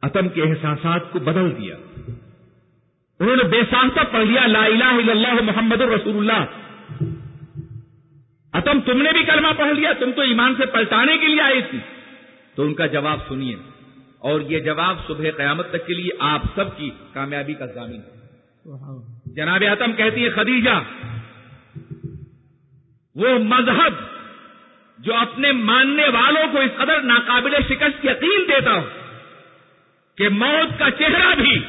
اتم کے احساسات کو بدل دیا۔ انہوں نے بے ساختہ پڑھ لیا، لا الہ الا اللہ محمد الرسول اللہ اتم تم نے بھی کلمہ پڑھ لیا، تم تو ایمان سے پلٹانے کے لیے آئی تھی۔ تو ان کا جواب سنیے۔ اور یہ جواب صبح قیامت تک کے لیے آپ سب کی کامیابی کا ضامن ہے۔ جناب اتم کہتی ہے، خدیجہ، وہ مذہب جو اپنے ماننے والوں کو اس قدر ناقابل شکست یقین دیتا ہو کہ موت کا چہرہ بھی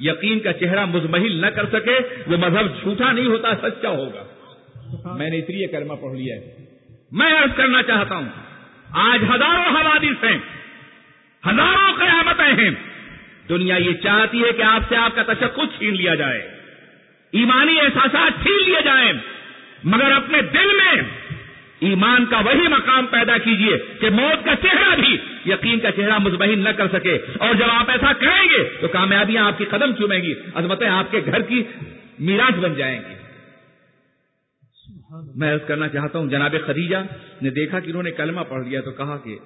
یقین کا چہرہ مزمحل نہ کر سکے، وہ مذہب جھوٹا نہیں ہوتا، سچا ہوگا۔ میں نے اس لیے کلمہ پڑھ لیا ہے۔ میں عرض کرنا چاہتا ہوں، آج ہزاروں حوادث ہیں، ہزاروں قیامتیں ہیں۔ دنیا یہ چاہتی ہے کہ آپ سے آپ کا تشخص چھین لیا جائے، ایمانی احساسات چھین لیے جائیں، مگر اپنے دل میں ایمان کا وہی مقام پیدا کیجیے کہ موت کا چہرہ بھی یقین کا چہرہ مزمحل نہ کر سکے اور جب آپ ایسا کریں گے تو کامیابیاں آپ کی قدم چومیں گی عظمتیں آپ کے گھر کی میراث بن جائیں گی۔ میں عرض کرنا چاہتا ہوں جناب خدیجہ نے دیکھا کہ انہوں نے کلمہ پڑھ لیا تو کہا کہ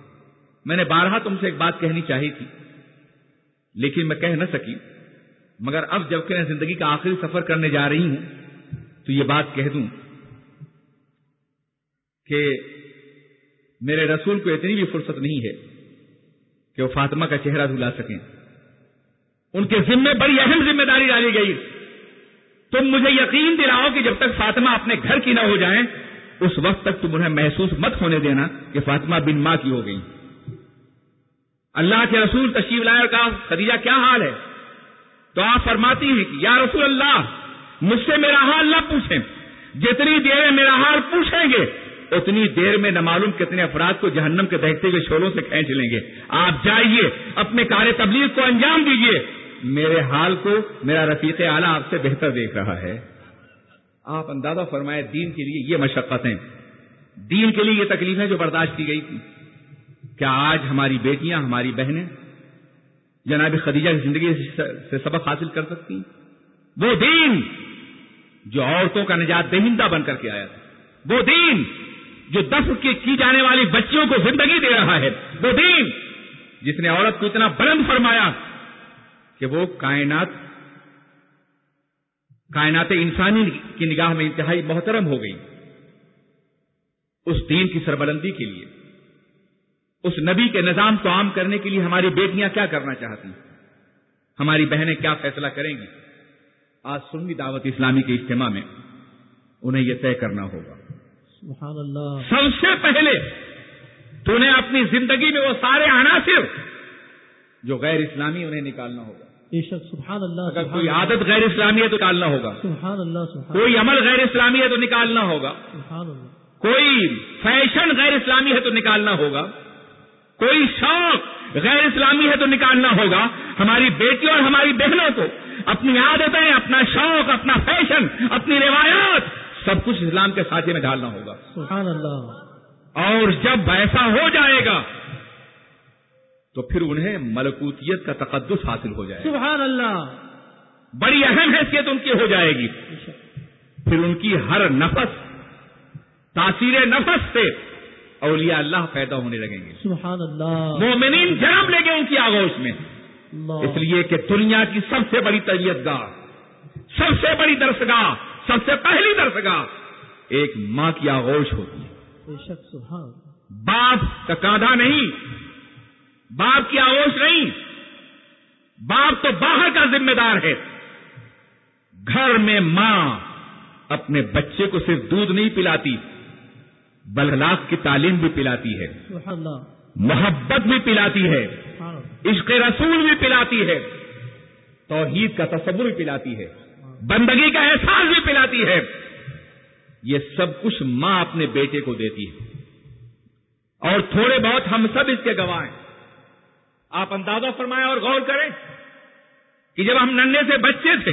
میں نے بارہا تم سے ایک بات کہنی چاہی تھی لیکن میں کہہ نہ سکی۔ مگر اب جبکہ میں زندگی کا آخری سفر کرنے جا رہی ہوں تو یہ بات کہہ دوں کہ میرے رسول کو اتنی بھی فرصت نہیں ہے کہ وہ فاطمہ کا چہرہ دھلا سکیں۔ ان کے ذمے بڑی اہم ذمہ داری ڈالی گئی۔ تم مجھے یقین دلاؤ کہ جب تک فاطمہ اپنے گھر کی نہ ہو جائیں، اس وقت تک تم انہیں محسوس مت ہونے دینا کہ فاطمہ بن ماں کی ہو گئی۔ اللہ کے رسول تشریف لائے اور کہا، خدیجہ، کیا حال ہے؟ تو آپ فرماتی ہیں کہ، یا رسول اللہ، مجھ سے میرا حال نہ پوچھیں، جتنی دیر میرا حال پوچھیں گے اتنی دیر میں نہ معلوم کتنے افراد کو جہنم کے دہتے ہوئے شولوں سے کھینچ لیں گے۔ آپ جائیے، اپنے کار تبلیغ کو انجام دیجیے۔ میرے حال کو میرا رفیق اعلیٰ آپ سے بہتر دیکھ رہا ہے۔ آپ اندازہ فرمائے دین کے لیے یہ مشقتیں۔ دین کے لیے یہ تکلیفیں جو برداشت کی گئی تھی کیا آج ہماری بیٹیاں، ہماری بہنیں جناب خدیجہ کی زندگی سے سبق حاصل کر سکتی وہ دین جو عورتوں کا نجات دہندہ بن کر کے آیا تھا۔ وہ دین جو دفن کی کی جانے والی بچیوں کو زندگی دے رہا ہے، وہ دین۔ جس نے عورت کو اتنا بلند فرمایا کہ وہ کائنات کائنات انسانی کی نگاہ میں انتہائی محترم ہو گئی۔ اس دین کی سربلندی کے لیے، اس نبی کے نظام کو عام کرنے کے لیے ہماری بیٹیاں کیا کرنا چاہتی؟ ہیں ہماری بہنیں کیا فیصلہ کریں گی؟ آج سنی دعوت اسلامی کے اجتماع میں انہیں یہ طے کرنا ہوگا۔ سبحان اللہ۔ سب سے پہلے تو انہیں اپنی زندگی میں وہ سارے عناصر جو غیر اسلامی انہیں نکالنا ہوگا۔ بے شک سبحان اللہ اگر سبحان کوئی اللہ، عادت غیر اسلامی ہے تو نکالنا ہوگا۔ سبحان اللہ سبحان کوئی عمل غیر اسلامی ہے تو نکالنا ہوگا۔ سبحان اللہ۔ کوئی فیشن غیر اسلامی ہے تو نکالنا ہوگا۔ کوئی شوق غیر اسلامی ہے تو نکالنا ہوگا۔ ہماری بیٹیوں اور ہماری بہنوں کو اپنی عادتیں اپنا شوق اپنا فیشن اپنی روایات سب کچھ اسلام کے ساتھے میں ڈالنا ہوگا۔ سبحان اللہ۔ اور جب ایسا ہو جائے گا تو پھر انہیں ملکوتیت کا تقدس حاصل ہو جائے گا۔ سبحان اللہ۔ بڑی اہم حیثیت ان کی ہو جائے گی۔ پھر ان کی ہر نفس تاثیر نفس سے اولیاء اللہ پیدا ہونے لگیں گے۔ سبحان اللہ۔ مومنین جنم لے گے ان کی آگوش میں۔ اللہ۔ اس لیے کہ دنیا کی سب سے بڑی تربیت گاہ سب سے بڑی درسگاہ سب سے پہلی درسگاہ ایک ماں کی آغوش ہوتی ہے۔ باپ کا کاندھا نہیں باپ کی آغوش نہیں۔ باپ تو باہر کا ذمہ دار ہے۔ گھر میں ماں اپنے بچے کو صرف دودھ نہیں پلاتی بلخلاق کی تعلیم بھی پلاتی ہے۔ محبت بھی پلاتی ہے۔ عشق رسول بھی پلاتی ہے۔ توحید کا تصور بھی پلاتی ہے۔ بندگی کا احساس بھی پلاتی ہے۔ یہ سب کچھ ماں اپنے بیٹے کو دیتی ہے۔ اور تھوڑے بہت ہم سب اس کے گواہ ہیں۔ آپ اندازہ فرمائیں اور غور کریں کہ جب ہم ننے سے بچے تھے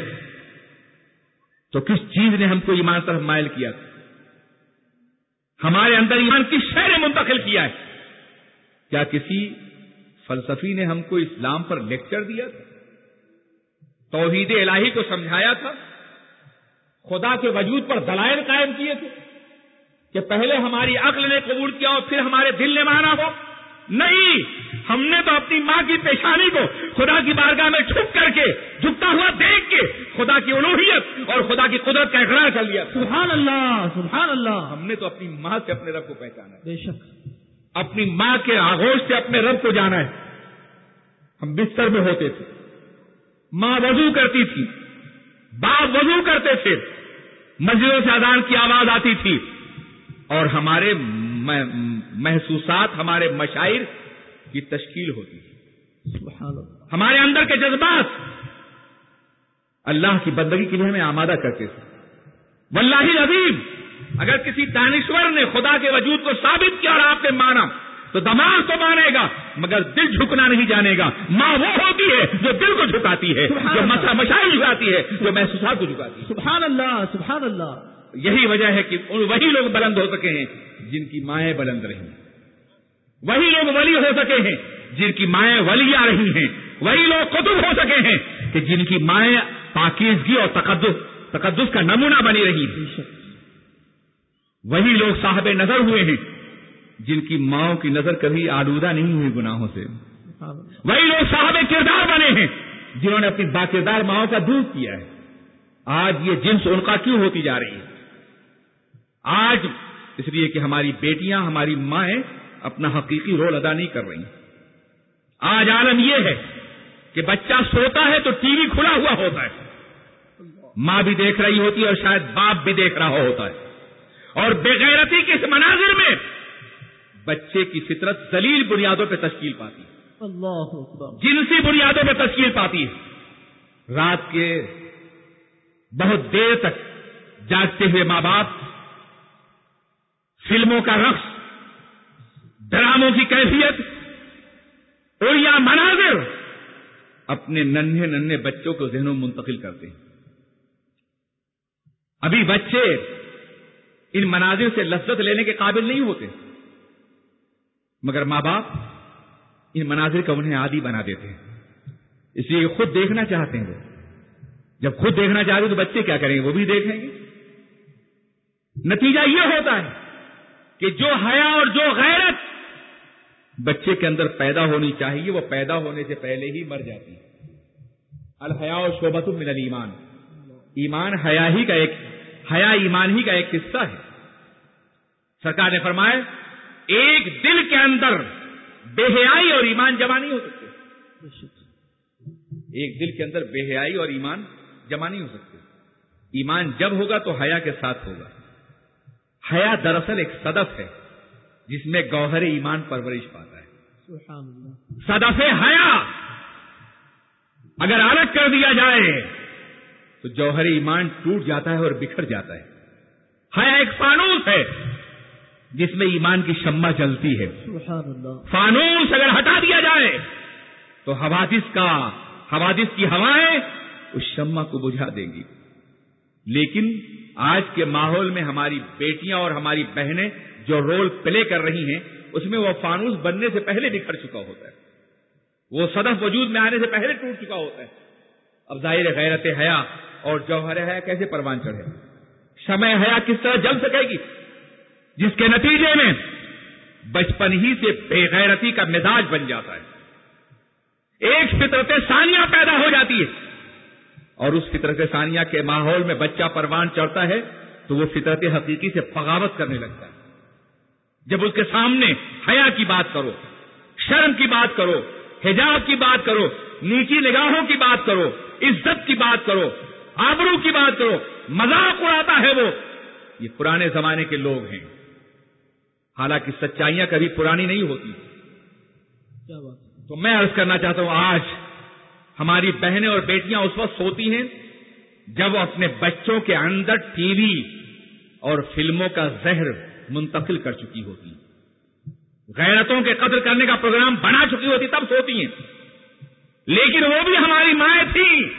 تو کس چیز نے ہم کو ایمان طرف مائل کیا تھا؟ ہمارے اندر ایمان کس شہر نے منتقل کیا ہے؟ کیا کسی فلسفی نے ہم کو اسلام پر لیکچر دیا تھا؟ توحید الہی کو سمجھایا تھا۔ خدا کے وجود پر دلائل قائم کیے تھے کہ پہلے ہماری عقل نے قبول کیا اور پھر ہمارے دل نے مانا ہو۔ نہیں ہم نے تو اپنی ماں کی پیشانی کو خدا کی بارگاہ میں چھپ کر کے جھکتا ہوا دیکھ کے خدا کی الوحیت اور خدا کی قدرت کا اقرار کر لیا۔ سبحان اللہ سبحان اللہ ہم نے تو اپنی ماں سے اپنے رب کو پہچانا ہے۔ بے شک۔ اپنی ماں کے آغوش سے اپنے رب کو جانا ہے۔ ہم بستر میں ہوتے تھے۔ ماں وضو کرتی تھی باپ وضو کرتے تھے مسجدوں سے اذان کی آواز آتی تھی۔ اور ہمارے محسوسات ہمارے مشاعر کی تشکیل ہوتی تھی۔ ہمارے اندر کے جذبات اللہ کی بندگی کے لیے ہمیں آمادہ کرتے تھے۔ واللہ عظیم اگر کسی دانشور نے خدا کے وجود کو ثابت کیا اور آپ نے مانا تو دماغ تو مانے گا مگر دل جھکنا نہیں جانے گا۔ ماں وہ ہوتی ہے جو دل کو جھکاتی ہے جو۔ مسا مشاعر جھکاتی ہے جو محسوسات کو جھکاتی ہے۔ سبحان اللہ سبحان اللہ۔ یہی وجہ ہے کہ وہی لوگ بلند ہو سکے ہیں جن کی مائیں بلند رہی وہی لوگ ولی ہو سکے ہیں جن کی مائیں ولیاں رہی ہیں۔ وہی لوگ قطب ہو سکے ہیں کہ جن کی مائیں پاکیزگی اور تقدس تقدس کا نمونہ بنی رہی ہیں۔ وہی لوگ صاحب نظر ہوئے ہیں جن کی ماؤں کی نظر کبھی آلودہ نہیں ہوئی گناہوں سے۔ وہی لوگ صاحب کردار بنے ہیں جنہوں نے اپنی باکردار ماؤں کا دودھ کیا ہے۔ آج یہ جنس ان کا کیوں ہوتی جا رہی ہے؟ آج اس لیے کہ ہماری بیٹیاں، ہماری مائیں اپنا حقیقی رول ادا نہیں کر رہی۔ آج عالم یہ ہے کہ بچہ سوتا ہے تو ٹی وی کھلا ہوا ہوتا ہے۔ ماں بھی دیکھ رہی ہوتی ہے اور شاید باپ بھی دیکھ رہا ہوتا ہے۔ اور بےغیرتی کے اس مناظر میں بچے کی فطرت دلیل بنیادوں پہ تشکیل پاتی ہے۔ اللہ جنسی بنیادوں پہ تشکیل پاتی ہے۔ رات کے بہت دیر تک جاگتے ہوئے ماں باپ فلموں کا رقص ڈراموں کی کیفیت اور یا مناظر اپنے ننھے ننھے بچوں کو ذہنوں میں منتقل کرتے ہیں۔ ابھی بچے ان مناظر سے لذت لینے کے قابل نہیں ہوتے۔ مگر ماں باپ ان مناظر کا انہیں عادی بنا دیتے ہیں۔ اس لیے خود دیکھنا چاہتے ہیں وہ۔ جب خود دیکھنا چاہتے ہیں تو بچے کیا کریں گے؟ وہ بھی دیکھیں گے۔ نتیجہ یہ ہوتا ہے کہ جو حیا اور جو غیرت بچے کے اندر پیدا ہونی چاہیے، وہ پیدا ہونے سے پہلے ہی مر جاتی ہے۔ الحیا اور شعبت من ایمان ایمان حیا ہی کا ایک، حیا ایمان ہی کا ایک حصہ ہے۔ سرکار نے فرمایا ایک دل کے اندر بے حیائی اور ایمان جمع نہیں ہو سکتے ایک دل کے اندر بے حیائی اور ایمان جمع نہیں ہو سکتے ایمان جب ہوگا تو حیا کے ساتھ ہوگا۔ حیا دراصل ایک صدف ہے، جس میں گوہر ایمان پرورش پاتا ہے۔ صدف حیا۔ اگر الگ کر دیا جائے تو جوہر ایمان ٹوٹ جاتا ہے اور بکھر جاتا ہے۔ حیا ایک فانوس ہے۔ جس میں ایمان کی شمع جلتی ہے۔ سبحان اللہ۔ فانوس اگر ہٹا دیا جائے تو حوادث کا حوادث کی ہوائیں اس شمع کو بجھا دیں گی۔ لیکن آج کے ماحول میں ہماری بیٹیاں اور ہماری بہنیں جو رول پلے کر رہی ہیں اس میں وہ فانوس بننے سے پہلے بکھر چکا ہوتا ہے۔ وہ صدف وجود میں آنے سے پہلے ٹوٹ چکا ہوتا ہے۔ اب ظاہر غیرت حیا اور جوہر حیا کیسے پروان چڑھے۔ شمع حیا کس طرح جل سکے گی؟ جس کے نتیجے میں بچپن ہی سے بے غیرتی کا مزاج بن جاتا ہے۔ ایک فطرت ثانیہ پیدا ہو جاتی ہے۔ اور اس فطرت ثانیہ کے ماحول میں بچہ پروان چڑھتا ہے تو وہ فطرت حقیقی سے بغاوت کرنے لگتا ہے۔ جب اس کے سامنے حیا کی بات کرو، شرم کی بات کرو، حجاب کی بات کرو نیچی نگاہوں کی بات کرو، عزت کی بات کرو، آبرو کی بات کرو، مذاق اڑاتا ہے وہ۔ یہ پرانے زمانے کے لوگ ہیں۔ حالانکہ سچائیاں کبھی پرانی نہیں ہوتی۔ کیا بات ہے؟ تو میں عرض کرنا چاہتا ہوں آج ہماری بہنیں اور بیٹیاں اس وقت سوتی ہیں جب وہ اپنے بچوں کے اندر ٹی وی اور فلموں کا زہر منتقل کر چکی ہوتی۔ غیرتوں کے قدر کرنے کا پروگرام بنا چکی ہوتی تب سوتی ہیں۔ لیکن وہ بھی ہماری مائیں تھی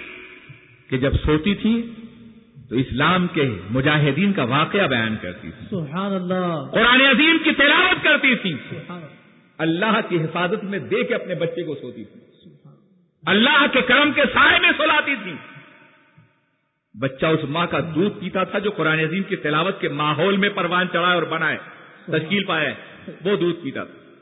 کہ جب سوتی تھی تو اسلام کے مجاہدین کا واقعہ بیان کرتی تھی۔ سبحان اللہ۔ قرآن عظیم کی تلاوت کرتی تھی۔ سبحان اللہ۔ کی حفاظت میں دے کے اپنے بچے کو سوتی تھی۔ سبحان اللہ۔ اللہ کے کرم کے سائے میں سلاتی تھی۔ بچہ اس ماں کا دودھ پیتا تھا جو قرآن عظیم کی تلاوت کے ماحول میں پروان چڑھائے اور بنائے تشکیل پائے وہ دودھ پیتا تھا۔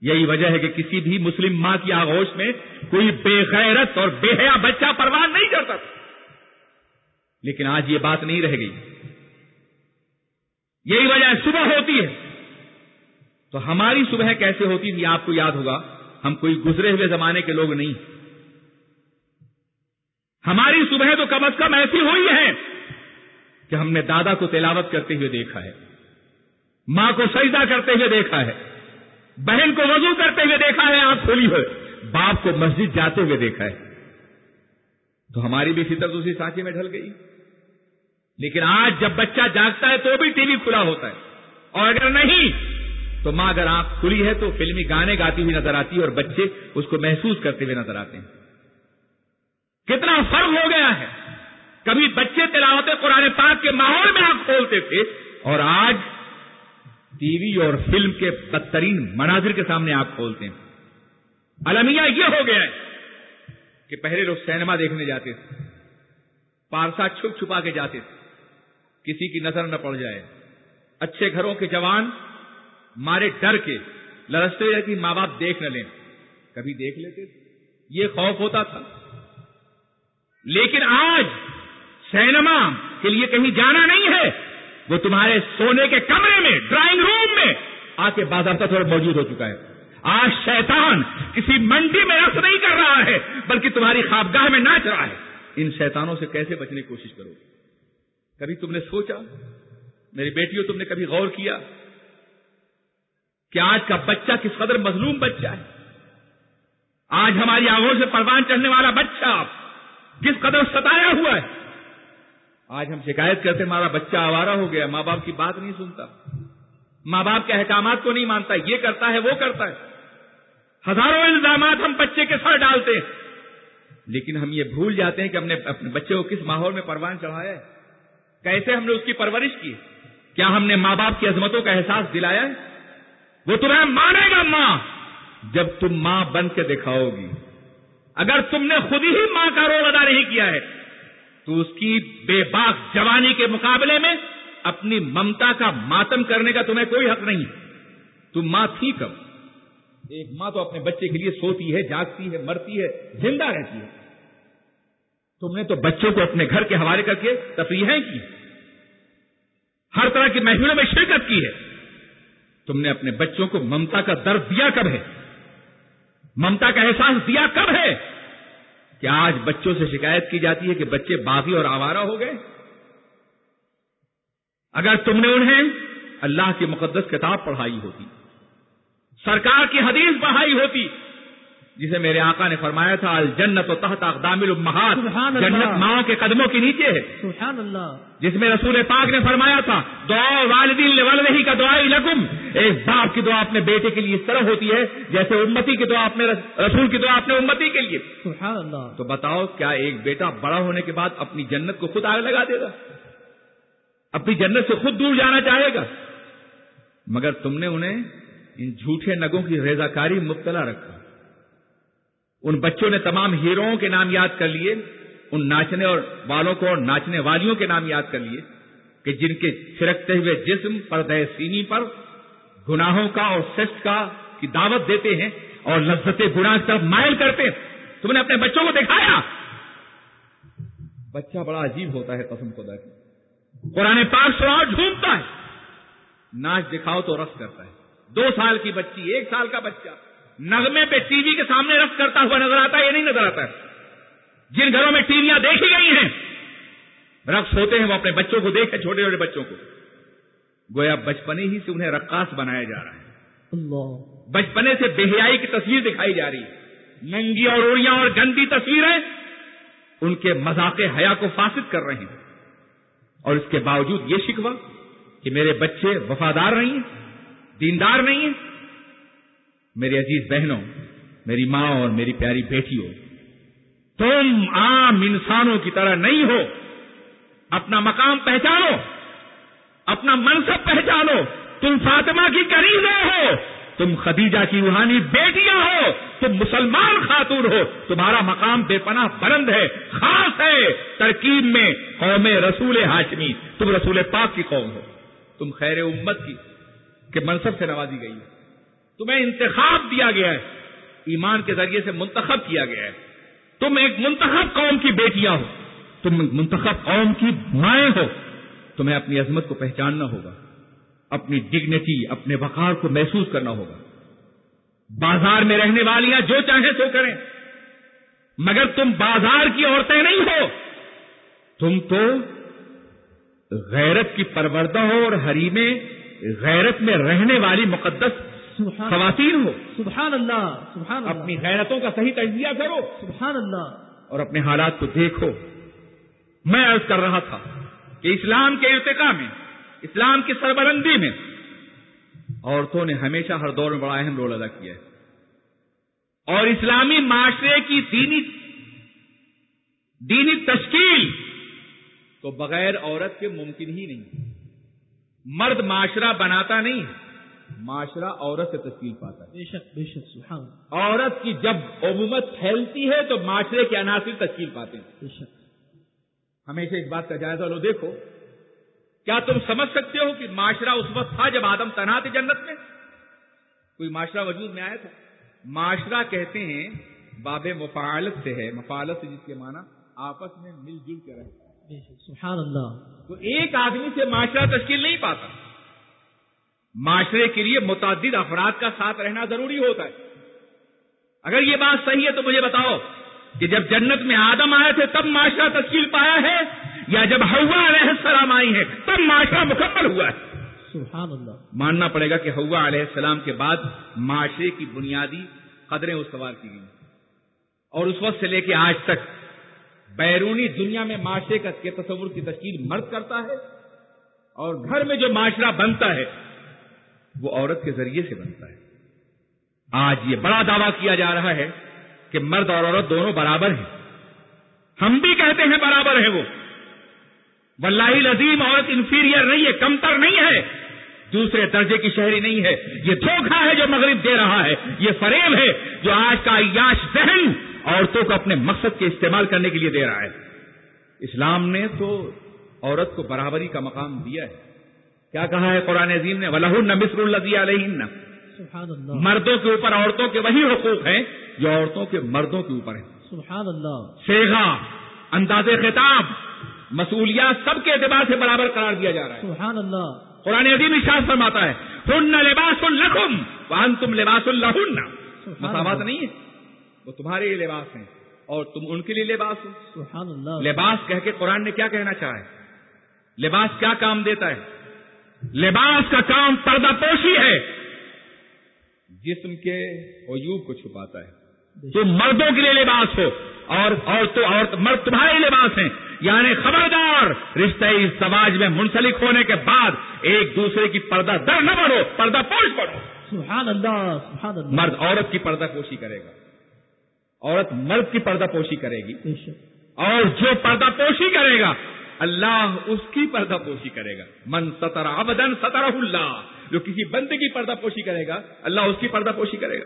یہی وجہ ہے کہ کسی بھی مسلم ماں کی آغوش میں کوئی بے غیرت اور بے حیا بچہ پروان نہیں کرتا تھا۔ لیکن آج یہ بات نہیں رہ گئی۔ یہی وجہ صبح ہوتی ہے۔ تو ہماری صبح کیسے ہوتی تھی آپ کو یاد ہوگا؟ ہم کوئی گزرے ہوئے زمانے کے لوگ نہیں۔ ہماری صبح تو کم از کم ایسی ہوئی ہے کہ ہم نے دادا کو تلاوت کرتے ہوئے دیکھا ہے، ماں کو سجدہ کرتے ہوئے دیکھا ہے، بہن کو وضو کرتے ہوئے دیکھا ہے، آنکھ کھولی ہوئے، باپ کو مسجد جاتے ہوئے دیکھا ہے۔ تو ہماری بھی فطرت اسی سانچے میں ڈھل گئی۔ لیکن آج جب بچہ جاگتا ہے تو بھی ٹی وی کھلا ہوتا ہے۔ اور اگر نہیں، تو ماں اگر آنکھ کھلی ہے تو فلمی گانے گاتی ہوئی نظر آتی ہے اور بچے اس کو محسوس کرتے ہوئے نظر آتے ہیں۔ کتنا فرق ہو گیا ہے۔ کبھی بچے تلاوت قرآن پاک کے ماحول میں آنکھ کھولتے تھے اور آج ٹی وی اور فلم کے بدترین مناظر کے سامنے آنکھ کھولتے ہیں۔ المیہ یہ ہو گیا ہے کہ پہلے لوگ سینما دیکھنے جاتے تھے، پارسا چھپ چھپا کے جاتے تھے۔ کسی کی نظر نہ پڑ جائے۔ اچھے گھروں کے جوان مارے ڈر کے لرستے ہوئے کہ ماں باپ دیکھ نہ لیں۔ کبھی دیکھ لیتے یہ خوف ہوتا تھا۔ لیکن آج سینما کے لیے کہیں جانا نہیں ہے۔ وہ تمہارے سونے کے کمرے میں، ڈرائنگ روم میں آ کے باضابطہ تھوڑا موجود ہو چکا ہے۔ آج شیطان کسی منڈی میں رس نہیں کر رہا ہے، بلکہ تمہاری خوابگاہ میں ناچ رہا ہے۔ ان شیطانوں سے کیسے بچنے کی کوشش کرو؟ کبھی تم نے سوچا؟ میری بیٹیوں تم نے کبھی غور کیا؟ کہ آج کا بچہ کس قدر مظلوم بچہ ہے؟ آج ہماری آگوں سے پروان چڑھنے والا بچہ کس قدر ستایا ہوا ہے؟ آج ہم شکایت کرتے ہمارا بچہ آوارہ ہو گیا، ماں باپ کی بات نہیں سنتا۔ ماں باپ کے احکامات کو نہیں مانتا، یہ کرتا ہے، وہ کرتا ہے۔ ہزاروں الزامات ہم بچے کے سر ڈالتے ہیں۔ لیکن ہم یہ بھول جاتے ہیں کہ ہم نے اپنے بچے کو کس ماحول میں پروان چڑھایا ہے۔ کیسے ہم نے اس کی پرورش کی؟ کیا ہم نے ماں باپ کی عظمتوں کا احساس دلایا وہ تمہیں مانے گا ماں جب تم ماں بن کے دکھاؤ گی۔ اگر تم نے خود ہی ماں کا رول ادا نہیں کیا ہے، تو اس کی بے باک جوانی کے مقابلے میں اپنی ممتا کا ماتم کرنے کا تمہیں کوئی حق نہیں۔ تم ماں تھی کب؟ ایک ماں تو اپنے بچے کے لیے سوتی ہے، جاگتی ہے، مرتی ہے، زندہ رہتی ہے۔ تم نے تو بچوں کو اپنے گھر کے حوالے کر کے تفریحیں کی۔ ہر طرح کی محفلوں میں شرکت کی ہے۔ تم نے اپنے بچوں کو ممتا کا درد دیا کب ہے؟ ممتا کا احساس دیا کب ہے؟ کہ آج بچوں سے شکایت کی جاتی ہے کہ بچے باغی اور آوارہ ہو گئے؟ اگر تم نے انہیں اللہ کی مقدس کتاب پڑھائی ہوتی، سرکار کی حدیث پڑھائی ہوتی جسے میرے آقا نے فرمایا تھا الجنت و تحت اقدام اللہ۔ جنت ماؤں کے قدموں کے نیچے ہے۔ سبحان اللہ۔ جس میں رسول پاک نے فرمایا تھا دعا والدین لولدہی کا دعا لکم۔ ایک باپ کی دعا اپنے بیٹے کے لیے اس طرح ہوتی ہے جیسے امتی کی دعا اپنے رس- رسول کی دعا اپنے امتی کے لیے۔ سبحان اللہ۔ تو بتاؤ کیا ایک بیٹا بڑا ہونے کے بعد اپنی جنت کو خود آگ لگا دے گا؟ اپنی جنت سے خود دور جانا چاہے گا؟ مگر تم نے انہیں ان جھوٹے نگوں کی ریزا کاری مبتلا رکھا۔ ان بچوں نے تمام ہیروؤں کے نام یاد کر لیے، ان ناچنے اور والوں کو اور ناچنے والیوں کے نام یاد کر لیے کہ جن کے چھڑکتے ہوئے جسم پردہ سینی پر گناہوں کا اور سیکس کا کی دعوت دیتے ہیں اور لذت گناہ کی طرف مائل کرتے ہیں۔ تم نے اپنے بچوں کو دکھایا۔ بچہ بڑا عجیب ہوتا ہے قسم خدا کی۔ قرآن پاک سناؤ جھومتا ہے۔ ناچ دکھاؤ تو رقص کرتا ہے۔ دو سال کی بچی، ایک سال کا بچہ۔ نغمے پہ ٹی وی کے سامنے رقص کرتا ہوا نظر آتا ہے یا نہیں نظر آتا ہے۔ جن گھروں میں ٹی ویاں دیکھی گئی ہیں رقص ہوتے ہیں وہ اپنے بچوں کو دیکھے چھوٹے چھوٹے بچوں کو۔ گویا بچپنے ہی سے انہیں رقاص بنایا جا رہا ہے۔ اللہ۔ بچپنے سے بہیائی کی تصویر دکھائی جا رہی ہے۔ ننگی اور اوڑیاں اور گندی تصویریں ان کے مذاق حیا کو فاسد کر رہے ہیں۔ اور اس کے باوجود یہ شکوا کہ میرے بچے وفادار نہیں ہیں دیندار نہیں ہیں۔ میرے عزیز بہنوں، میری ماں اور میری پیاری بیٹیوں، تم عام انسانوں کی طرح نہیں ہو۔ اپنا مقام پہچانو، اپنا منصب پہچانو۔ تم فاطمہ کی قریبیں ہو، تم خدیجہ کی روحانی بیٹیاں ہو، تم مسلمان خاتون ہو۔ تمہارا مقام بے پناہ بلند ہے، خاص ہے۔ ترکیب میں قوم رسول ہاشمی تم رسول پاک کی قوم ہو۔ تم خیر امت کی، کہ منصب سے نوازی گئی ہے تمہیں انتخاب دیا گیا ہے۔ ایمان کے ذریعے سے منتخب کیا گیا ہے۔ تم ایک منتخب قوم کی بیٹیاں ہو۔ تم ایک منتخب قوم کی مائیں ہو۔ تمہیں اپنی عظمت کو پہچاننا ہوگا۔ اپنی ڈگنیٹی اپنے وقار کو محسوس کرنا ہوگا۔ بازار میں رہنے والیاں جو چاہیں سو کریں۔ مگر تم بازار کی عورتیں نہیں ہو۔ تم تو غیرت کی پروردہ ہو اور حریم غیرت میں رہنے والی مقدس خواتین ہو سبحان اللہ سبحان اللہ۔ اپنی غیرتوں کا صحیح تجزیہ کرو۔ سبحان اللہ۔ اور اپنے حالات کو دیکھو۔ میں عرض کر رہا تھا کہ اسلام کے ارتقا میں اسلام کی سربلندی میں عورتوں نے ہمیشہ ہر دور میں بڑا اہم رول ادا کیا ہے۔ اور اسلامی معاشرے کی دینی دینی تشکیل تو بغیر عورت کے ممکن ہی نہیں۔ مرد معاشرہ بناتا نہیں معاشرہ عورت سے تشکیل پاتا ہے۔ بے شک بے شک سبحان عورت کی جب عمومت پھیلتی ہے تو معاشرے کے عناصر تشکیل پاتے ہیں۔ بے شک۔ ہمیشہ اس بات کا جائزہ لو دیکھو۔ کیا تم سمجھ سکتے ہو کہ معاشرہ اس وقت تھا جب آدم تنہا تھے جنت میں؟ کوئی معاشرہ وجود میں آیا تھا؟ معاشرہ کہتے ہیں باب مفالت سے ہے۔ مفالت سے جس کے معنی آپس میں مل جل کے رہتا ہے بے شک سبحان اللہ۔ تو ایک آدمی سے معاشرہ تشکیل نہیں پاتا۔ معاشرے کے لیے متعدد افراد کا ساتھ رہنا ضروری ہوتا ہے۔ اگر یہ بات صحیح ہے تو مجھے بتاؤ کہ جب جنت میں آدم آئے تھے تب معاشرہ تشکیل پایا ہے یا جب ہوا علیہ السلام آئی ہے تب معاشرہ مکمل ہوا ہے۔ سبحان اللہ۔ ماننا پڑے گا کہ ہوا علیہ السلام کے بعد معاشرے کی بنیادی قدریں استوار کی گئی اور اس وقت سے لے کے آج تک بیرونی دنیا میں معاشرے کا کے تصور کی تشکیل مرد کرتا ہے اور گھر میں جو معاشرہ بنتا ہے وہ عورت کے ذریعے سے بنتا ہے۔ آج یہ بڑا دعویٰ کیا جا رہا ہے کہ مرد اور عورت دونوں برابر ہیں۔ ہم بھی کہتے ہیں برابر ہے وہ۔ واللہ لذیم عورت انفیریئر نہیں ہے، کمتر نہیں ہے۔ دوسرے درجے کی شہری نہیں ہے۔ یہ دھوکھا ہے جو مغرب دے رہا ہے۔ یہ فریب ہے جو آج کا عیاش ذہن عورتوں کو اپنے مقصد کے استعمال کرنے کے لیے دے رہا ہے۔ اسلام نے تو عورت کو برابری کا مقام دیا ہے۔ کیا کہا ہے قرآن عظیم نے؟ ولہ مصر الزی علیہ اللہ۔ مردوں کے اوپر عورتوں کے وہی حقوق ہیں جو عورتوں کے مردوں کے اوپر ہیں۔ سبحان اللہ۔ سیگا انداز خطاب مسئولیات سب کے اعتبار سے برابر قرار دیا جا رہا ہے۔ سبحان اللہ۔ قرآن عظیم اشاعت فرماتا ہے ہن لباس الحم وان تم لباس الہن مساوات نہیں ہے؟ وہ تمہارے لیے لباس ہیں اور تم ان کے لیے لباس ہو۔ سبحان اللہ۔ لباس کہہ کے قرآن نے کیا کہنا چاہا ہے؟ لباس کیا کام دیتا ہے؟ لباس کا کام پردہ پوشی ہے۔ جسم کے عیوب کو چھپاتا ہے۔ تو مردوں کے لیے لباس ہو اور تو اور مرد تمہارے لباس ہیں۔ یعنی خبردار رشتہ سماج میں منسلک ہونے کے بعد ایک دوسرے کی پردہ در نہ بڑھو پردہ پوش بڑھو۔ سبحان اللہ سبحان اللہ۔ مرد عورت کی پردہ پوشی کرے گا۔ عورت مرد کی پردہ پوشی کرے گی۔ اور جو پردہ پوشی کرے گا اللہ اس کی پردہ پوشی کرے گا۔ من ستر ابدن ستر اللہ۔ جو کسی بندے کی پردہ پوشی کرے گا، اللہ اس کی پردہ پوشی کرے گا۔